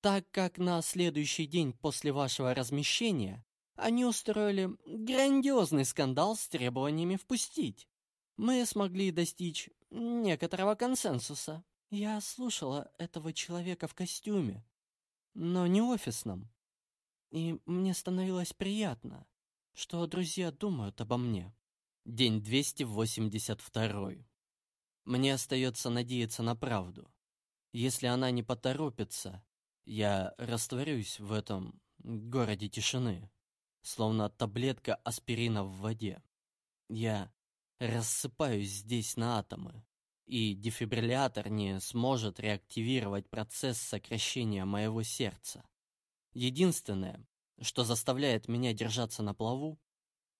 так как на следующий день после вашего размещения они устроили грандиозный скандал с требованиями впустить. Мы смогли достичь некоторого консенсуса. Я слушала этого человека в костюме, но не офисном. И мне становилось приятно, что друзья думают обо мне. День 282. Мне остается надеяться на правду. Если она не поторопится, я растворюсь в этом городе тишины, словно таблетка аспирина в воде. Я рассыпаюсь здесь на атомы, и дефибриллятор не сможет реактивировать процесс сокращения моего сердца. Единственное, что заставляет меня держаться на плаву,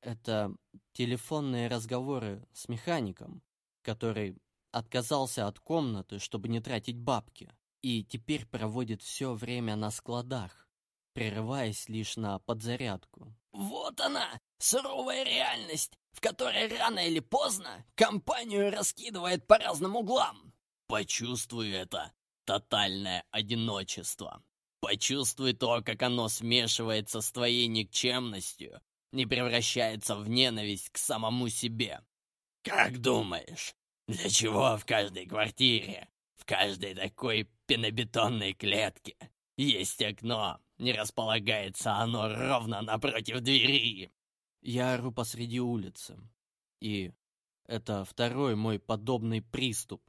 это телефонные разговоры с механиком, который отказался от комнаты, чтобы не тратить бабки, и теперь проводит все время на складах, прерываясь лишь на подзарядку. «Вот она, суровая реальность, в которой рано или поздно компанию раскидывает по разным углам. Почувствуй это тотальное одиночество. Почувствуй то, как оно смешивается с твоей никчемностью, не превращается в ненависть к самому себе. Как думаешь, для чего в каждой квартире, в каждой такой пенобетонной клетке есть окно, не располагается оно ровно напротив двери? Я ору посреди улицы. И это второй мой подобный приступ.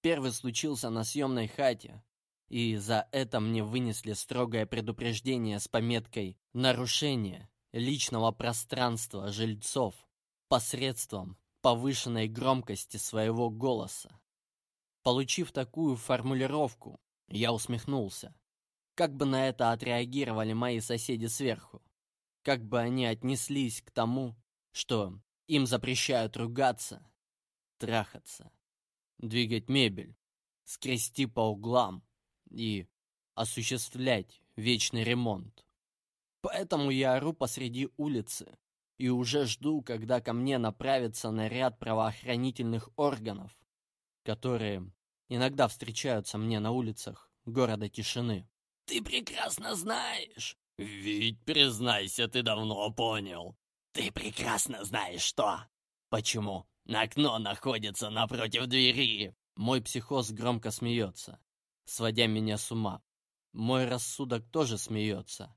Первый случился на съемной хате, и за это мне вынесли строгое предупреждение с пометкой «Нарушение личного пространства жильцов посредством повышенной громкости своего голоса». Получив такую формулировку, я усмехнулся. Как бы на это отреагировали мои соседи сверху? Как бы они отнеслись к тому, что им запрещают ругаться, трахаться, двигать мебель, скрести по углам и осуществлять вечный ремонт. Поэтому я ору посреди улицы и уже жду, когда ко мне направится наряд правоохранительных органов, которые иногда встречаются мне на улицах города тишины. «Ты прекрасно знаешь, ведь, признайся, ты давно понял. Ты прекрасно знаешь что. Почему окно находится напротив двери?» Мой психоз громко смеется, сводя меня с ума. Мой рассудок тоже смеется.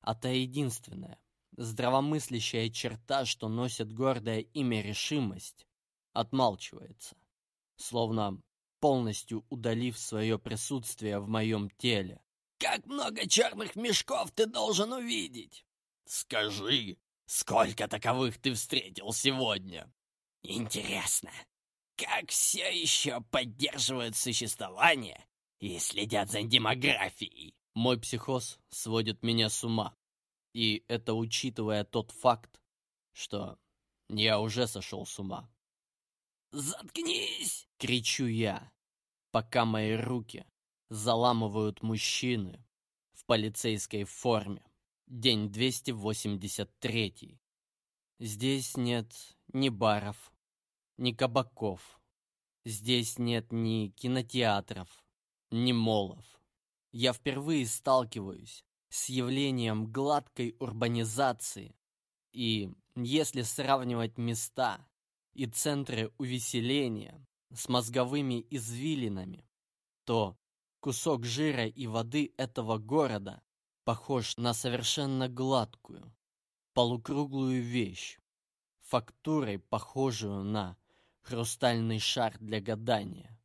А та единственная, здравомыслящая черта, что носит гордое имя решимость, отмалчивается, словно полностью удалив свое присутствие в моем теле. «Как много черных мешков ты должен увидеть? Скажи, сколько таковых ты встретил сегодня? Интересно, как все еще поддерживают существование и следят за демографией?» Мой психоз сводит меня с ума. И это учитывая тот факт, что я уже сошел с ума. «Заткнись!» — кричу я, пока мои руки заламывают мужчины в полицейской форме. День 283. Здесь нет ни баров, ни кабаков. Здесь нет ни кинотеатров, ни молов. Я впервые сталкиваюсь с явлением гладкой урбанизации. И если сравнивать места и центры увеселения с мозговыми извилинами, то кусок жира и воды этого города похож на совершенно гладкую, полукруглую вещь, фактурой похожую на хрустальный шар для гадания.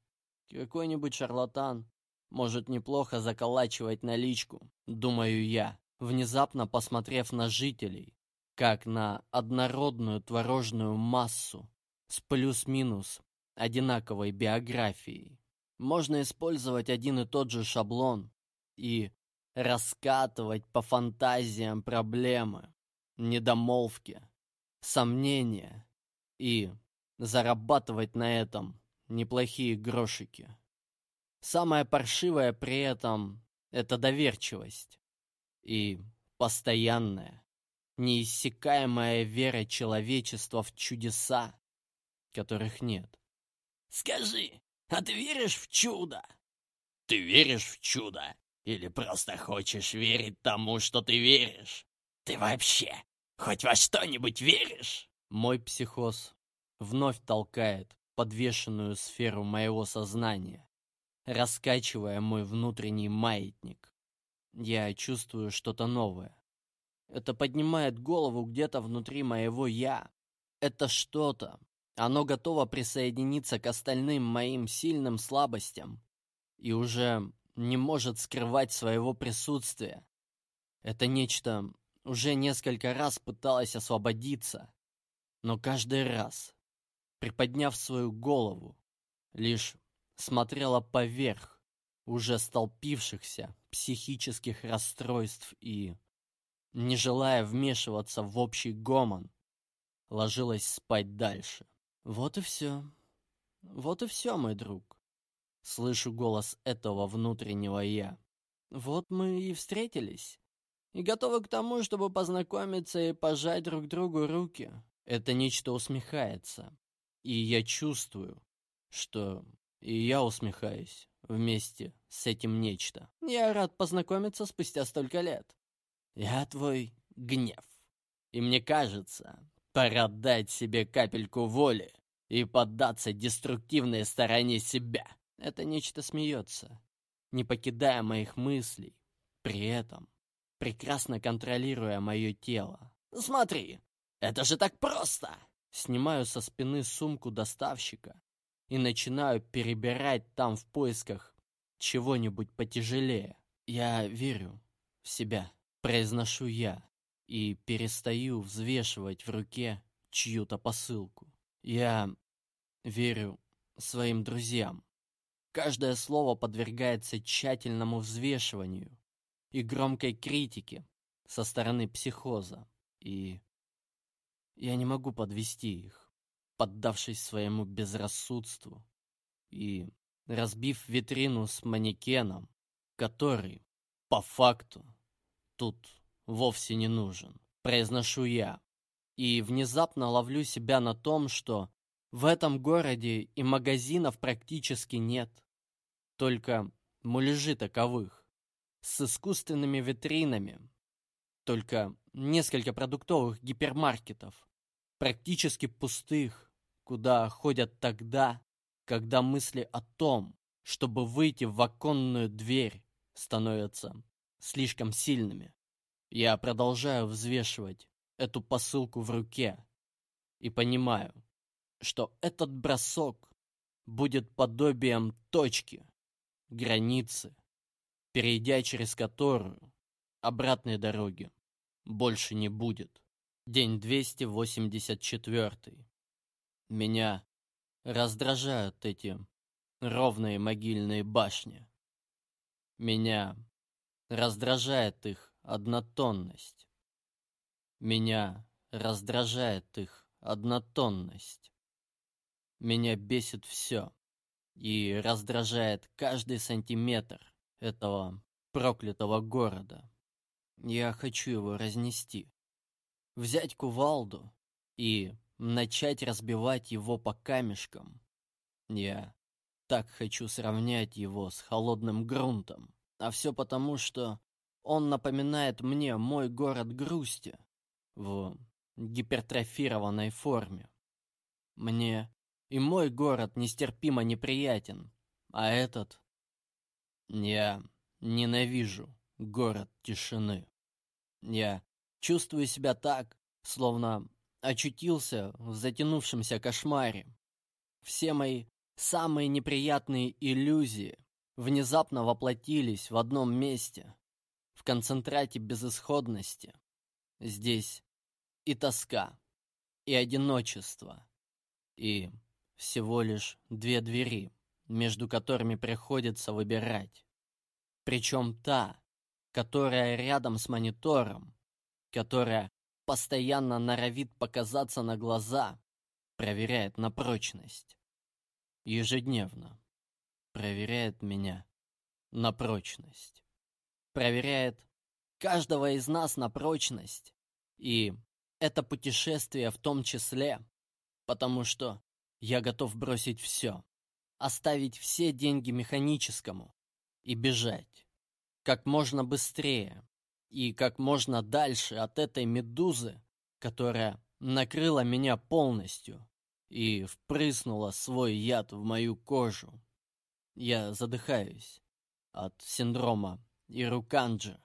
Какой-нибудь шарлатан может неплохо заколачивать наличку, думаю я, внезапно посмотрев на жителей, как на однородную творожную массу с плюс-минус одинаковой биографией. Можно использовать один и тот же шаблон и раскатывать по фантазиям проблемы, недомолвки, сомнения и зарабатывать на этом неплохие грошики. Самое паршивое при этом — это доверчивость и постоянная, неиссякаемая вера человечества в чудеса, которых нет. «Скажи, а ты веришь в чудо?» «Ты веришь в чудо? Или просто хочешь верить тому, что ты веришь? Ты вообще хоть во что-нибудь веришь?» Мой психоз вновь толкает подвешенную сферу моего сознания раскачивая мой внутренний маятник. Я чувствую что-то новое. Это поднимает голову где-то внутри моего «я». Это что-то. Оно готово присоединиться к остальным моим сильным слабостям и уже не может скрывать своего присутствия. Это нечто уже несколько раз пыталось освободиться, но каждый раз, приподняв свою голову, лишь смотрела поверх уже столпившихся психических расстройств и, не желая вмешиваться в общий гомон, ложилась спать дальше. Вот и все. Вот и все, мой друг. Слышу голос этого внутреннего «я». Вот мы и встретились. И готовы к тому, чтобы познакомиться и пожать друг другу руки. Это нечто усмехается. И я чувствую, что и я усмехаюсь вместе с этим нечто. Я рад познакомиться спустя столько лет. Я твой гнев. И мне кажется, пора дать себе капельку воли и поддаться деструктивной стороне себя. Это нечто смеется, не покидая моих мыслей, при этом прекрасно контролируя мое тело. Смотри, это же так просто! Снимаю со спины сумку доставщика и начинаю перебирать там в поисках чего-нибудь потяжелее. Я верю в себя, произношу я, и перестаю взвешивать в руке чью-то посылку. Я верю своим друзьям. Каждое слово подвергается тщательному взвешиванию и громкой критики со стороны психоза. И я не могу подвести их, поддавшись своему безрассудству и разбив витрину с манекеном, который, по факту, тут вовсе не нужен, произношу я. И внезапно ловлю себя на том, что в этом городе и магазинов практически нет. Только муляжи таковых, с искусственными витринами. Только несколько продуктовых гипермаркетов, практически пустых, куда ходят тогда, когда мысли о том, чтобы выйти в оконную дверь, становятся слишком сильными. Я продолжаю взвешивать эту посылку в руке и понимаю, что этот бросок будет подобием точки, границы, перейдя через которую обратной дороги больше не будет. День 284. Меня раздражают эти ровные могильные башни. Меня раздражает их однотонность. Меня раздражает их однотонность. Меня бесит все и раздражает каждый сантиметр этого проклятого города. Я хочу его разнести. Взять кувалду и начать разбивать его по камешкам. Я так хочу сравнять его с холодным грунтом. А все потому, что он напоминает мне мой город грусти в гипертрофированной форме. Мне и мой город нестерпимо неприятен, а этот... Я ненавижу город тишины. Я чувствую себя так, словно очутился в затянувшемся кошмаре. Все мои самые неприятные иллюзии внезапно воплотились в одном месте, в концентрате безысходности. Здесь и тоска, и одиночество, и всего лишь две двери, между которыми приходится выбирать. Причем та, которая рядом с монитором, которая постоянно норовит показаться на глаза, проверяет на прочность. Ежедневно проверяет меня на прочность. Проверяет каждого из нас на прочность. И это путешествие в том числе, потому что я готов бросить все, оставить все деньги механическому и бежать как можно быстрее, и как можно дальше от этой медузы, которая накрыла меня полностью и впрыснула свой яд в мою кожу. Я задыхаюсь от синдрома Ируканджи,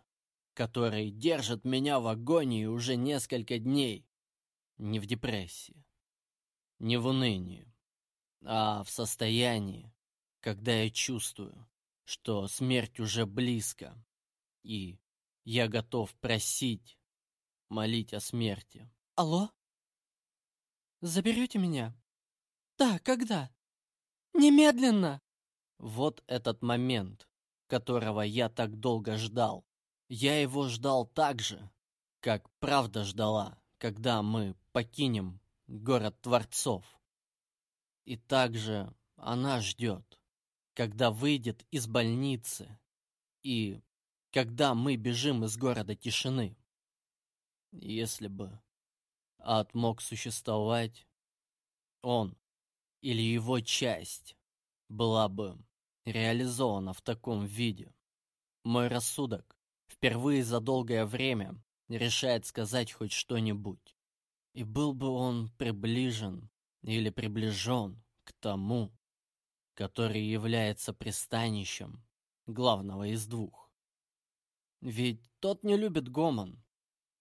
который держит меня в агонии уже несколько дней. Не в депрессии, не в унынии, а в состоянии, когда я чувствую, что смерть уже близко, и я готов просить, молить о смерти. Алло? Заберете меня? Да, когда? Немедленно! Вот этот момент, которого я так долго ждал. Я его ждал так же, как правда ждала, когда мы покинем город Творцов. И также она ждет, когда выйдет из больницы и когда мы бежим из города тишины. Если бы ад мог существовать, он или его часть была бы реализована в таком виде. Мой рассудок впервые за долгое время решает сказать хоть что-нибудь. И был бы он приближен или приближен к тому, который является пристанищем главного из двух. Ведь тот не любит гомон,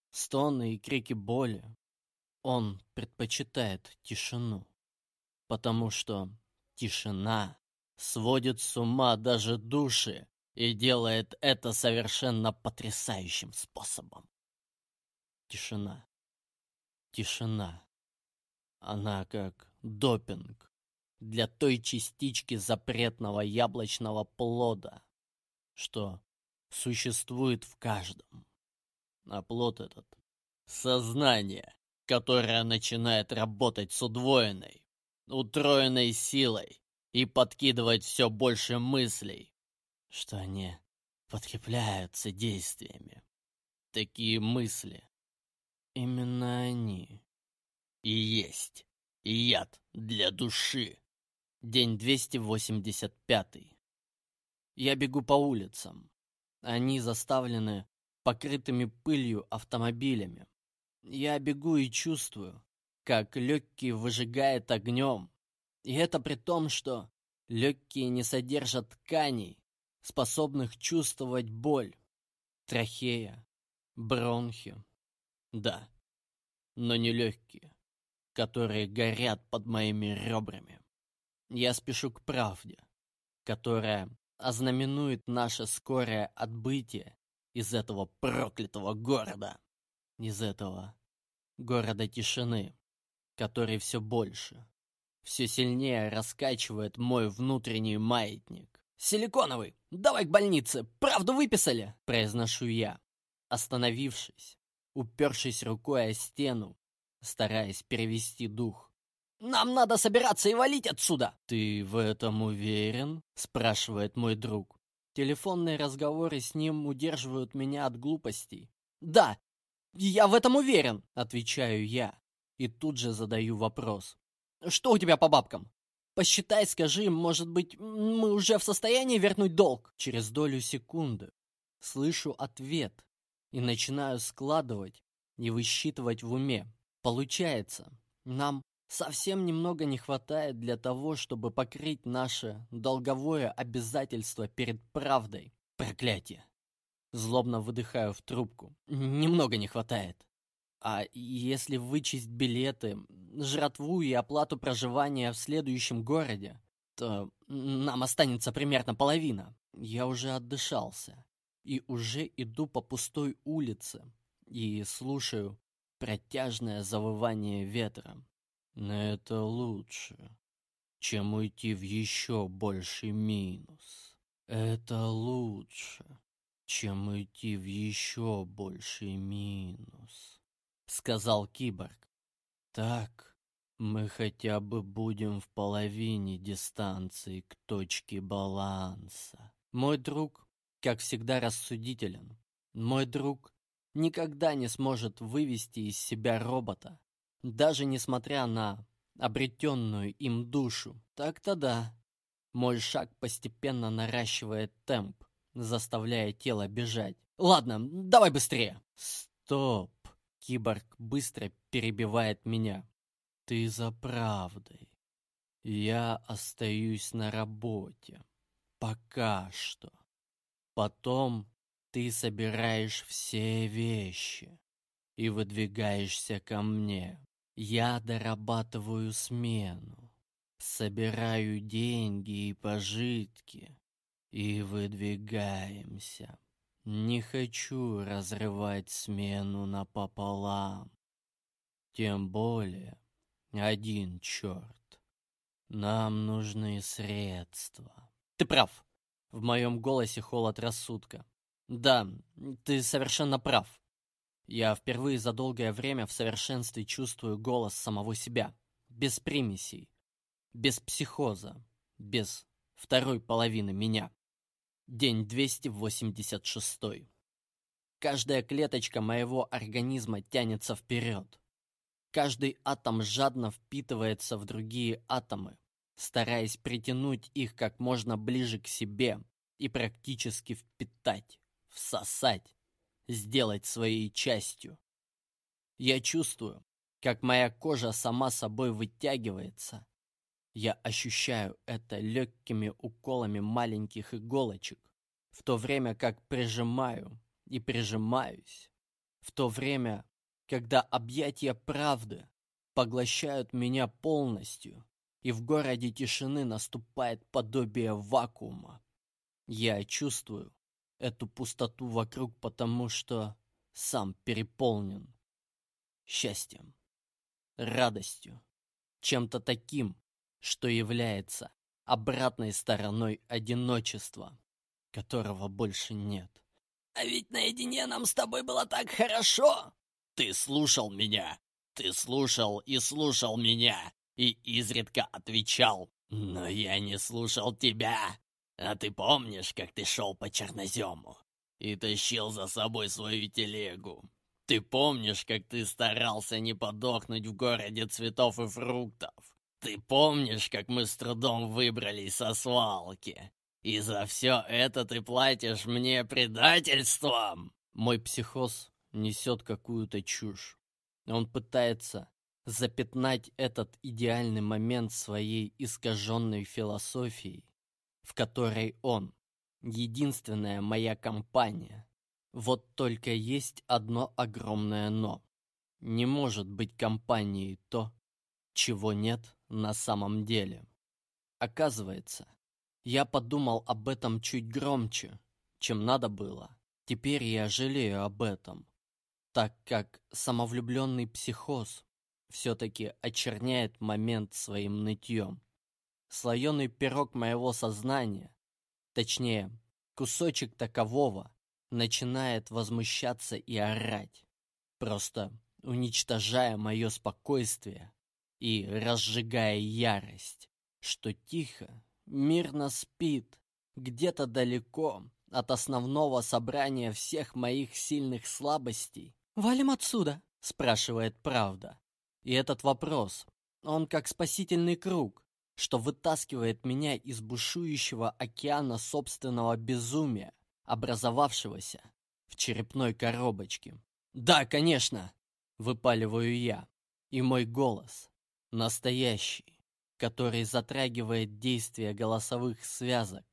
стоны и крики боли. Он предпочитает тишину, потому что тишина сводит с ума даже души и делает это совершенно потрясающим способом. Тишина. Тишина. Она как допинг для той частички запретного яблочного плода, что существует в каждом. А плод этот — сознание, которое начинает работать с удвоенной, утроенной силой и подкидывать все больше мыслей, что они подкрепляются действиями. Такие мысли, именно они и есть яд для души. День 285. Я бегу по улицам. Они заставлены покрытыми пылью автомобилями. Я бегу и чувствую, как легкие выжигает огнем. И это при том, что легкие не содержат тканей, способных чувствовать боль. Трахея, бронхи. Да, но не легкие, которые горят под моими ребрами. Я спешу к правде, которая ознаменует наше скорое отбытие из этого проклятого города, из этого города тишины, который все больше, все сильнее раскачивает мой внутренний маятник. «Силиконовый, давай к больнице, правду выписали!» – произношу я, остановившись, упершись рукой о стену, стараясь перевести дух. «Нам надо собираться и валить отсюда!» «Ты в этом уверен?» – спрашивает мой друг. Телефонные разговоры с ним удерживают меня от глупостей. «Да, я в этом уверен!» – отвечаю я. И тут же задаю вопрос. «Что у тебя по бабкам?» «Посчитай, скажи, может быть, мы уже в состоянии вернуть долг?» Через долю секунды слышу ответ и начинаю складывать и высчитывать в уме. Получается, нам совсем немного не хватает для того, чтобы покрыть наше долговое обязательство перед правдой. Проклятие. Злобно выдыхаю в трубку. Немного не хватает. А если вычесть билеты, жратву и оплату проживания в следующем городе, то нам останется примерно половина. Я уже отдышался и уже иду по пустой улице и слушаю протяжное завывание ветра. Это лучше, чем уйти в еще больший минус. Это лучше, чем уйти в еще больший минус, сказал киборг. Так мы хотя бы будем в половине дистанции к точке баланса. Мой друг, как всегда, рассудителен. Мой друг никогда не сможет вывести из себя робота, даже несмотря на обретенную им душу. Так-то да. Мой шаг постепенно наращивает темп, заставляя тело бежать. Ладно, давай быстрее. Стоп. Киборг быстро перебивает меня. Ты за правдой. Я остаюсь на работе. Пока что. Потом ты собираешь все вещи и выдвигаешься ко мне. Я дорабатываю смену, собираю деньги и пожитки и выдвигаемся. Не хочу разрывать смену напополам. Тем более один черт. Нам нужны средства. Ты прав. В моем голосе холод рассудка. Да, ты совершенно прав. Я впервые за долгое время в совершенстве чувствую голос самого себя. Без примесей. Без психоза. Без второй половины меня. День 286. Каждая клеточка моего организма тянется вперед. Каждый атом жадно впитывается в другие атомы, стараясь притянуть их как можно ближе к себе и практически впитать, всосать, сделать своей частью. Я чувствую, как моя кожа сама собой вытягивается, я ощущаю это легкими уколами маленьких иголочек, в то время как прижимаю и прижимаюсь, в то время, когда объятия правды поглощают меня полностью, и в городе тишины наступает подобие вакуума. Я чувствую эту пустоту вокруг, потому что сам переполнен счастьем, радостью, чем-то таким, что является обратной стороной одиночества, которого больше нет. А ведь наедине нам с тобой было так хорошо!» «Ты слушал меня! Ты слушал и слушал меня, и изредка отвечал, но я не слушал тебя! А ты помнишь, как ты шел по чернозему и тащил за собой свою телегу? Ты помнишь, как ты старался не подохнуть в городе цветов и фруктов? Ты помнишь, как мы с трудом выбрались со свалки? И за все это ты платишь мне предательством!» Мой психоз несет какую-то чушь. Он пытается запятнать этот идеальный момент своей искаженной философией, в которой он — единственная моя компания. Вот только есть одно огромное «но». Не может быть компанией то, чего нет на самом деле. Оказывается, я подумал об этом чуть громче, чем надо было. Теперь я жалею об этом, так как самовлюбленный психоз все-таки очерняет момент своим нытьем. Слоеный пирог моего сознания, точнее, кусочек такового, начинает возмущаться и орать, просто уничтожая мое спокойствие и разжигая ярость, что тихо, мирно спит, где-то далеко от основного собрания всех моих сильных слабостей. «Валим отсюда?» — спрашивает правда. И этот вопрос, он как спасительный круг, что вытаскивает меня из бушующего океана собственного безумия, образовавшегося в черепной коробочке. «Да, конечно!» — выпаливаю я, и мой голос Настоящий, который затрагивает действия голосовых связок,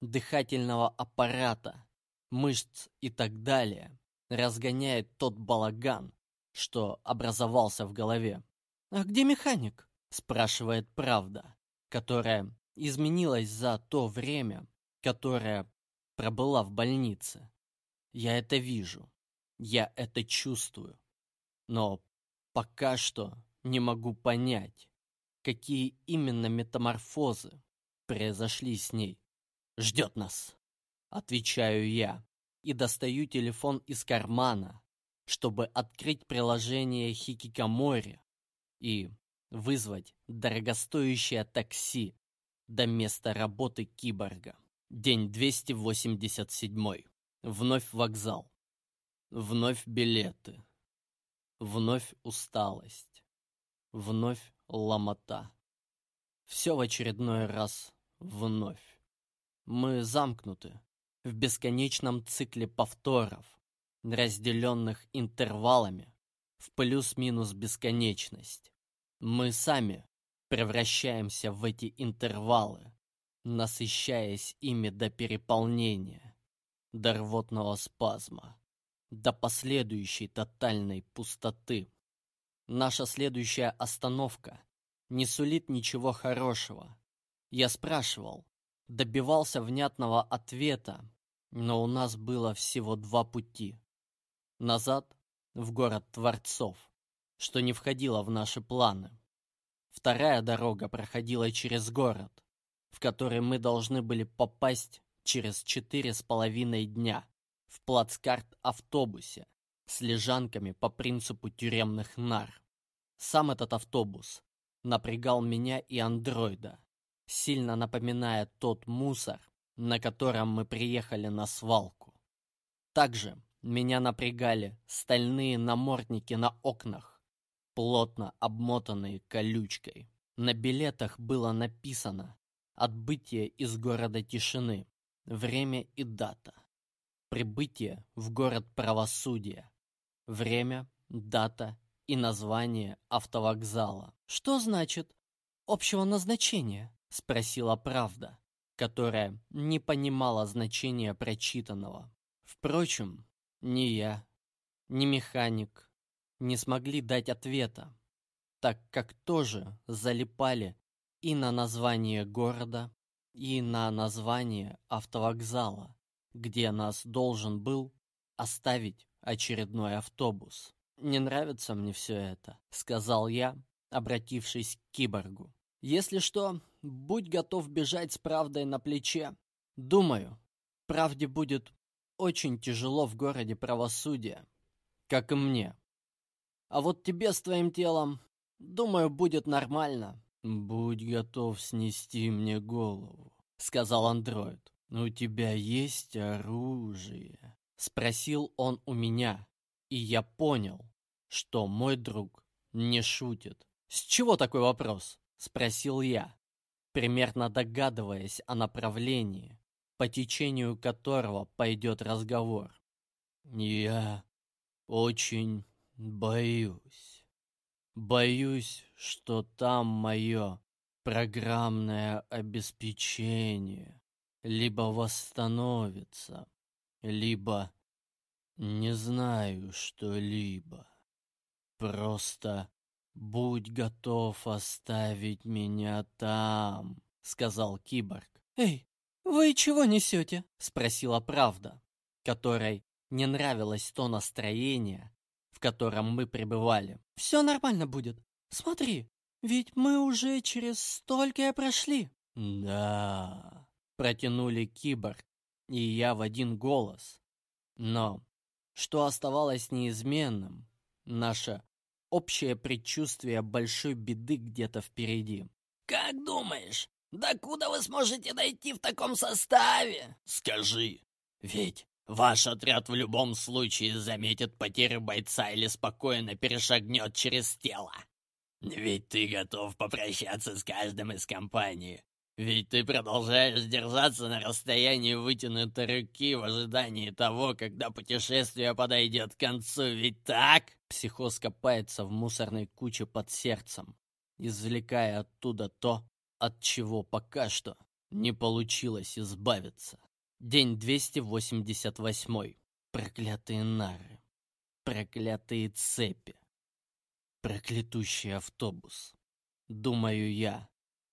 дыхательного аппарата, мышц и так далее, разгоняет тот балаган, что образовался в голове. «А где механик?» – спрашивает правда, которая изменилась за то время, которое пробыла в больнице. Я это вижу, я это чувствую, но пока что не могу понять, какие именно метаморфозы произошли с ней. Ждет нас, отвечаю я и достаю телефон из кармана, чтобы открыть приложение Хикикомори и вызвать дорогостоящее такси до места работы киборга. День 287. Вновь вокзал. Вновь билеты. Вновь усталость. Вновь ломота. Все в очередной раз вновь. Мы замкнуты в бесконечном цикле повторов, разделенных интервалами в плюс-минус бесконечность. Мы сами превращаемся в эти интервалы, насыщаясь ими до переполнения, до рвотного спазма, до последующей тотальной пустоты. Наша следующая остановка не сулит ничего хорошего. Я спрашивал, добивался внятного ответа, но у нас было всего два пути. Назад в город Творцов, что не входило в наши планы. Вторая дорога проходила через город, в который мы должны были попасть через четыре с половиной дня в плацкарт-автобусе, с лежанками по принципу тюремных нар. Сам этот автобус напрягал меня и андроида, сильно напоминая тот мусор, на котором мы приехали на свалку. Также меня напрягали стальные намордники на окнах, плотно обмотанные колючкой. На билетах было написано «Отбытие из города тишины», время и дата. Прибытие в город правосудия. Время, дата и название автовокзала. «Что значит общего назначения?» — спросила правда, которая не понимала значения прочитанного. Впрочем, ни я, ни механик не смогли дать ответа, так как тоже залипали и на название города, и на название автовокзала, где нас должен был оставить очередной автобус. «Не нравится мне все это», — сказал я, обратившись к киборгу. «Если что, будь готов бежать с правдой на плече. Думаю, правде будет очень тяжело в городе правосудия, как и мне. А вот тебе с твоим телом, думаю, будет нормально. Будь готов снести мне голову, сказал андроид. У тебя есть оружие? Спросил он у меня, и я понял, что мой друг не шутит. С чего такой вопрос? Спросил я, примерно догадываясь о направлении, по течению которого пойдет разговор. Я очень боюсь. Боюсь, что там мое программное обеспечение либо восстановится, либо не знаю что-либо. Просто будь готов оставить меня там, сказал киборг. Эй, вы чего несете? спросила правда, которой не нравилось то настроение, в котором мы пребывали. Все нормально будет. Смотри, ведь мы уже через столькое прошли. Да, протянули киборг и я в один голос. Но что оставалось неизменным, наше общее предчувствие большой беды где-то впереди. «Как думаешь, докуда вы сможете дойти в таком составе?» «Скажи, ведь ваш отряд в любом случае заметит потерю бойца или спокойно перешагнет через тело. Ведь ты готов попрощаться с каждым из компании, ведь ты продолжаешь держаться на расстоянии вытянутой руки в ожидании того, когда путешествие подойдет к концу, ведь так? Психоз копается в мусорной куче под сердцем, извлекая оттуда то, от чего пока что не получилось избавиться. День 288. Проклятые нары. Проклятые цепи. Проклятущий автобус. Думаю я,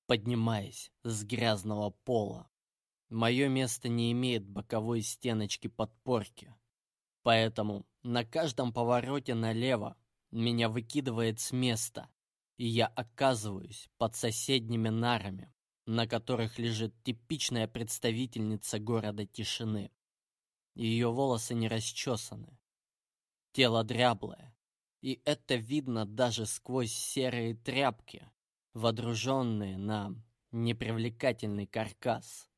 поднимаясь с грязного пола. Мое место не имеет боковой стеночки подпорки, поэтому на каждом повороте налево меня выкидывает с места, и я оказываюсь под соседними нарами, на которых лежит типичная представительница города тишины. Ее волосы не расчесаны, тело дряблое, и это видно даже сквозь серые тряпки, водруженные на непривлекательный каркас.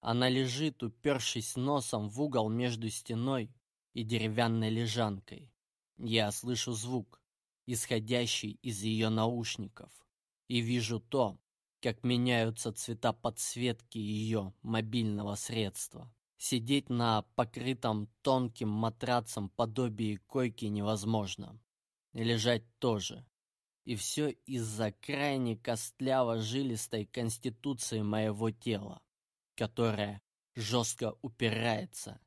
Она лежит, упершись носом в угол между стеной и деревянной лежанкой. Я слышу звук, исходящий из ее наушников, и вижу то, как меняются цвета подсветки ее мобильного средства. Сидеть на покрытом тонким матрацем подобии койки невозможно. Лежать тоже. И все из-за крайне костляво-жилистой конституции моего тела, которая жестко упирается,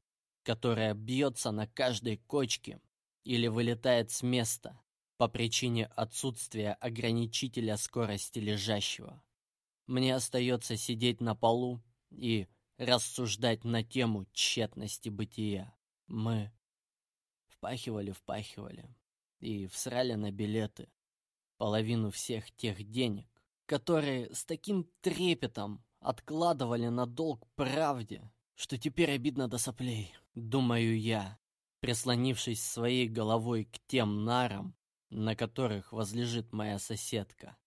которая бьется на каждой кочке или вылетает с места по причине отсутствия ограничителя скорости лежащего. Мне остается сидеть на полу и рассуждать на тему тщетности бытия. Мы впахивали-впахивали и всрали на билеты, половину всех тех денег, которые с таким трепетом откладывали на долг правде, что теперь обидно до соплей, думаю я, прислонившись своей головой к тем нарам, на которых возлежит моя соседка.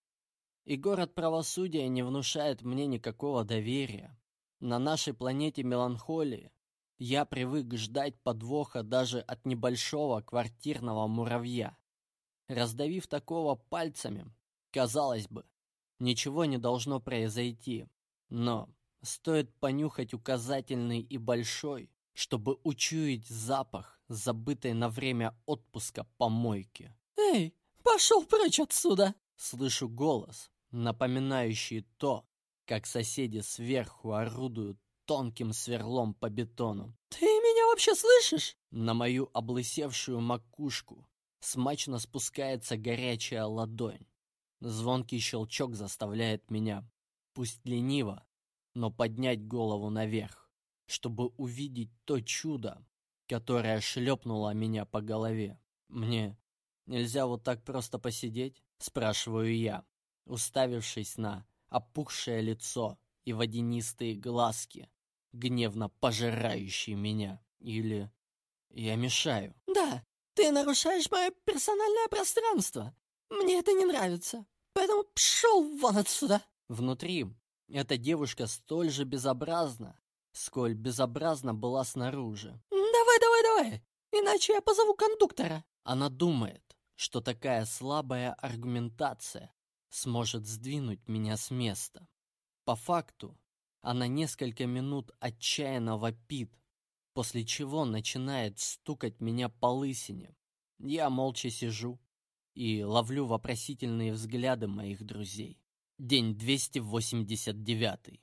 И город правосудия не внушает мне никакого доверия. На нашей планете меланхолии я привык ждать подвоха даже от небольшого квартирного муравья, Раздавив такого пальцами, казалось бы, ничего не должно произойти. Но стоит понюхать указательный и большой, чтобы учуять запах забытой на время отпуска помойки. «Эй, пошел прочь отсюда!» Слышу голос, напоминающий то, как соседи сверху орудуют тонким сверлом по бетону. «Ты меня вообще слышишь?» На мою облысевшую макушку смачно спускается горячая ладонь. Звонкий щелчок заставляет меня, пусть лениво, но поднять голову наверх, чтобы увидеть то чудо, которое шлепнуло меня по голове. Мне нельзя вот так просто посидеть? Спрашиваю я, уставившись на опухшее лицо и водянистые глазки, гневно пожирающие меня. Или я мешаю? Да, ты нарушаешь мое персональное пространство. Мне это не нравится. Поэтому пшел вон отсюда. Внутри эта девушка столь же безобразна, сколь безобразна была снаружи. Давай, давай, давай, иначе я позову кондуктора. Она думает, что такая слабая аргументация сможет сдвинуть меня с места. По факту, она несколько минут отчаянно вопит, после чего начинает стукать меня по лысине. Я молча сижу и ловлю вопросительные взгляды моих друзей. День 289.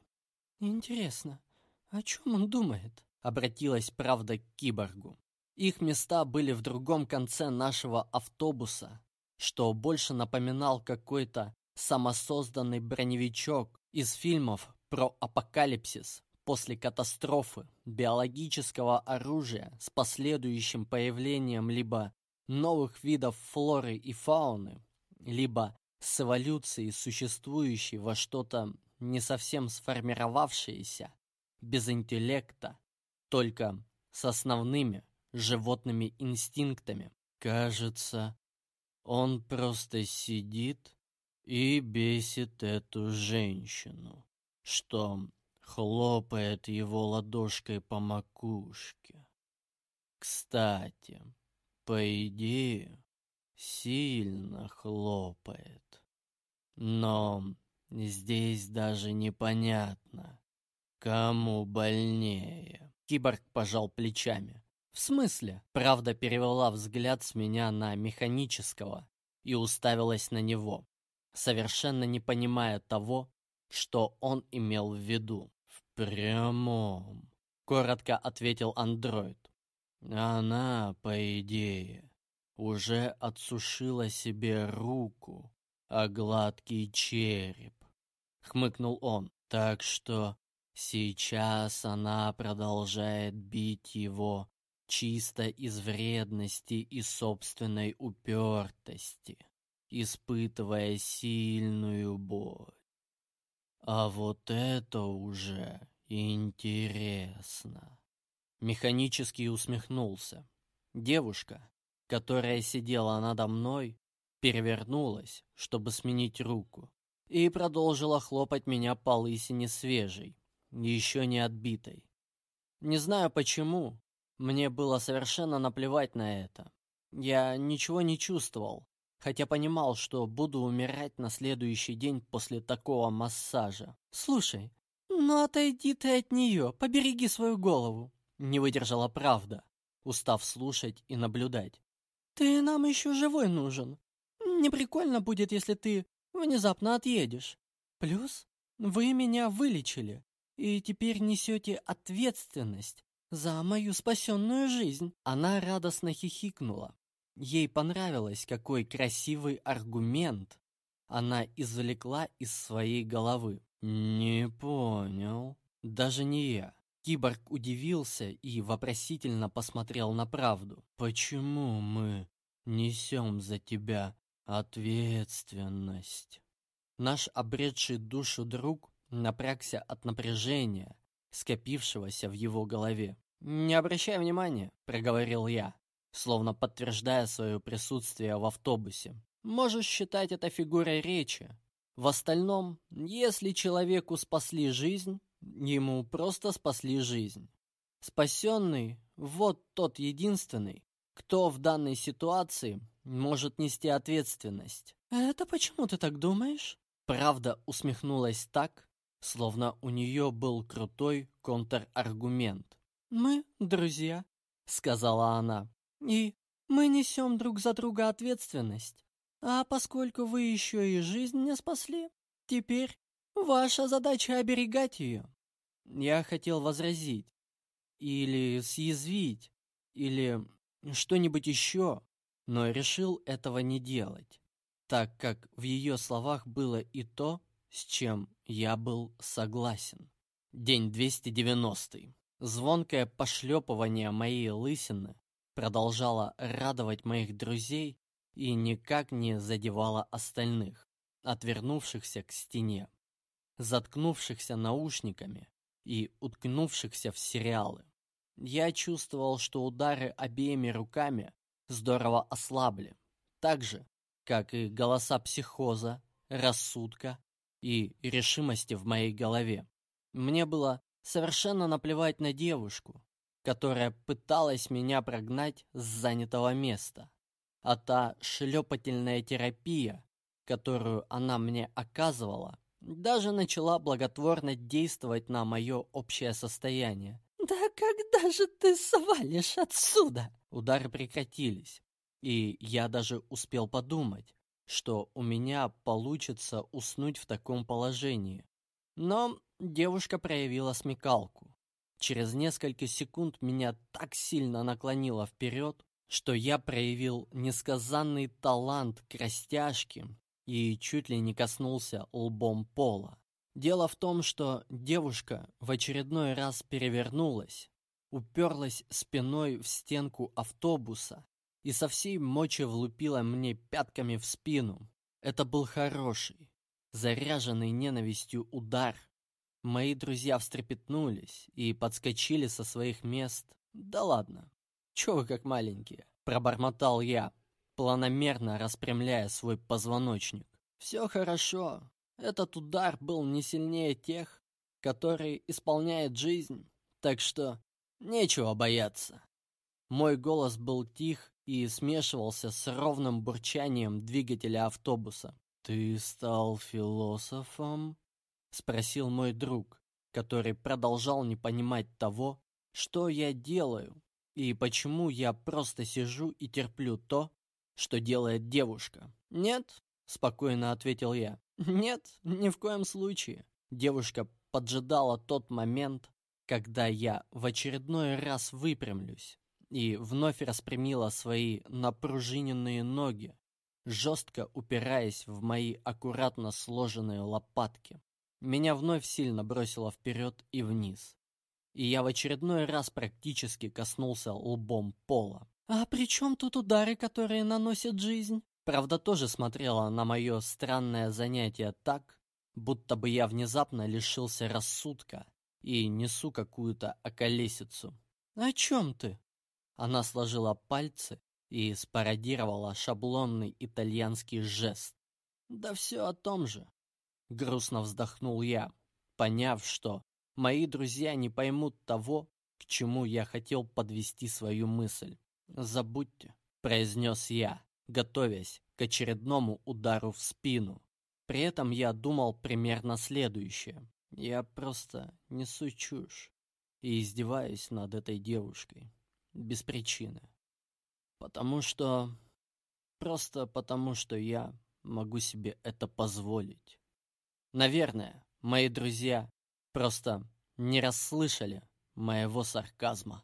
Интересно, о чем он думает? Обратилась правда к киборгу. Их места были в другом конце нашего автобуса, что больше напоминал какой-то самосозданный броневичок из фильмов про апокалипсис после катастрофы биологического оружия с последующим появлением либо новых видов флоры и фауны, либо с эволюцией существующей во что-то не совсем сформировавшееся, без интеллекта, только с основными животными инстинктами. Кажется, он просто сидит и бесит эту женщину, что хлопает его ладошкой по макушке. Кстати, по идее, сильно хлопает. Но здесь даже непонятно, кому больнее. Киборг пожал плечами. В смысле? Правда перевела взгляд с меня на механического и уставилась на него, совершенно не понимая того, что он имел в виду. В прямом, коротко ответил андроид. Она, по идее, уже отсушила себе руку, а гладкий череп. Хмыкнул он. Так что сейчас она продолжает бить его чисто из вредности и собственной упертости, испытывая сильную боль. А вот это уже интересно. Механически усмехнулся. Девушка, которая сидела надо мной, перевернулась, чтобы сменить руку, и продолжила хлопать меня по лысине свежей, еще не отбитой. Не знаю почему, мне было совершенно наплевать на это. Я ничего не чувствовал, хотя понимал, что буду умирать на следующий день после такого массажа. «Слушай, ну отойди ты от нее, побереги свою голову», — не выдержала правда, устав слушать и наблюдать. «Ты нам еще живой нужен. Не прикольно будет, если ты внезапно отъедешь. Плюс вы меня вылечили, и теперь несете ответственность за мою спасенную жизнь». Она радостно хихикнула. Ей понравилось, какой красивый аргумент она извлекла из своей головы. «Не понял. Даже не я. Киборг удивился и вопросительно посмотрел на правду. «Почему мы несем за тебя ответственность?» Наш обретший душу друг напрягся от напряжения, скопившегося в его голове. «Не обращай внимания», — проговорил я, словно подтверждая свое присутствие в автобусе. «Можешь считать это фигурой речи. В остальном, если человеку спасли жизнь, Ему просто спасли жизнь. Спасенный – вот тот единственный, кто в данной ситуации может нести ответственность. «Это почему ты так думаешь?» Правда усмехнулась так, словно у нее был крутой контраргумент. «Мы друзья», — сказала она, — «и мы несем друг за друга ответственность. А поскольку вы еще и жизнь не спасли, теперь ваша задача оберегать ее. Я хотел возразить, или съязвить, или что-нибудь еще, но решил этого не делать, так как в ее словах было и то, с чем я был согласен. День 290. Звонкое пошлепывание моей лысины продолжало радовать моих друзей и никак не задевало остальных, отвернувшихся к стене, заткнувшихся наушниками и уткнувшихся в сериалы. Я чувствовал, что удары обеими руками здорово ослабли, так же, как и голоса психоза, рассудка и решимости в моей голове. Мне было совершенно наплевать на девушку, которая пыталась меня прогнать с занятого места. А та шлепательная терапия, которую она мне оказывала, даже начала благотворно действовать на мое общее состояние. «Да когда же ты свалишь отсюда?» Удары прекратились, и я даже успел подумать, что у меня получится уснуть в таком положении. Но девушка проявила смекалку. Через несколько секунд меня так сильно наклонило вперед, что я проявил несказанный талант к растяжке и чуть ли не коснулся лбом пола. Дело в том, что девушка в очередной раз перевернулась, уперлась спиной в стенку автобуса и со всей мочи влупила мне пятками в спину. Это был хороший, заряженный ненавистью удар. Мои друзья встрепетнулись и подскочили со своих мест. Да ладно, чё вы как маленькие, пробормотал я, планомерно распрямляя свой позвоночник. Все хорошо. Этот удар был не сильнее тех, которые исполняет жизнь, так что нечего бояться. Мой голос был тих и смешивался с ровным бурчанием двигателя автобуса. «Ты стал философом?» — спросил мой друг, который продолжал не понимать того, что я делаю, и почему я просто сижу и терплю то, что делает девушка. «Нет», — спокойно ответил я. «Нет, ни в коем случае». Девушка поджидала тот момент, когда я в очередной раз выпрямлюсь и вновь распрямила свои напружиненные ноги, жестко упираясь в мои аккуратно сложенные лопатки. Меня вновь сильно бросило вперед и вниз, и я в очередной раз практически коснулся лбом пола. «А при чем тут удары, которые наносят жизнь?» Правда, тоже смотрела на мое странное занятие так, будто бы я внезапно лишился рассудка и несу какую-то околесицу. «О чем ты?» Она сложила пальцы и спародировала шаблонный итальянский жест. «Да все о том же», — грустно вздохнул я, поняв, что мои друзья не поймут того, к чему я хотел подвести свою мысль. «Забудьте», — произнес я, готовясь к очередному удару в спину. При этом я думал примерно следующее. Я просто несу чушь и издеваюсь над этой девушкой. Без причины. Потому что... Просто потому что я могу себе это позволить. Наверное, мои друзья просто не расслышали моего сарказма.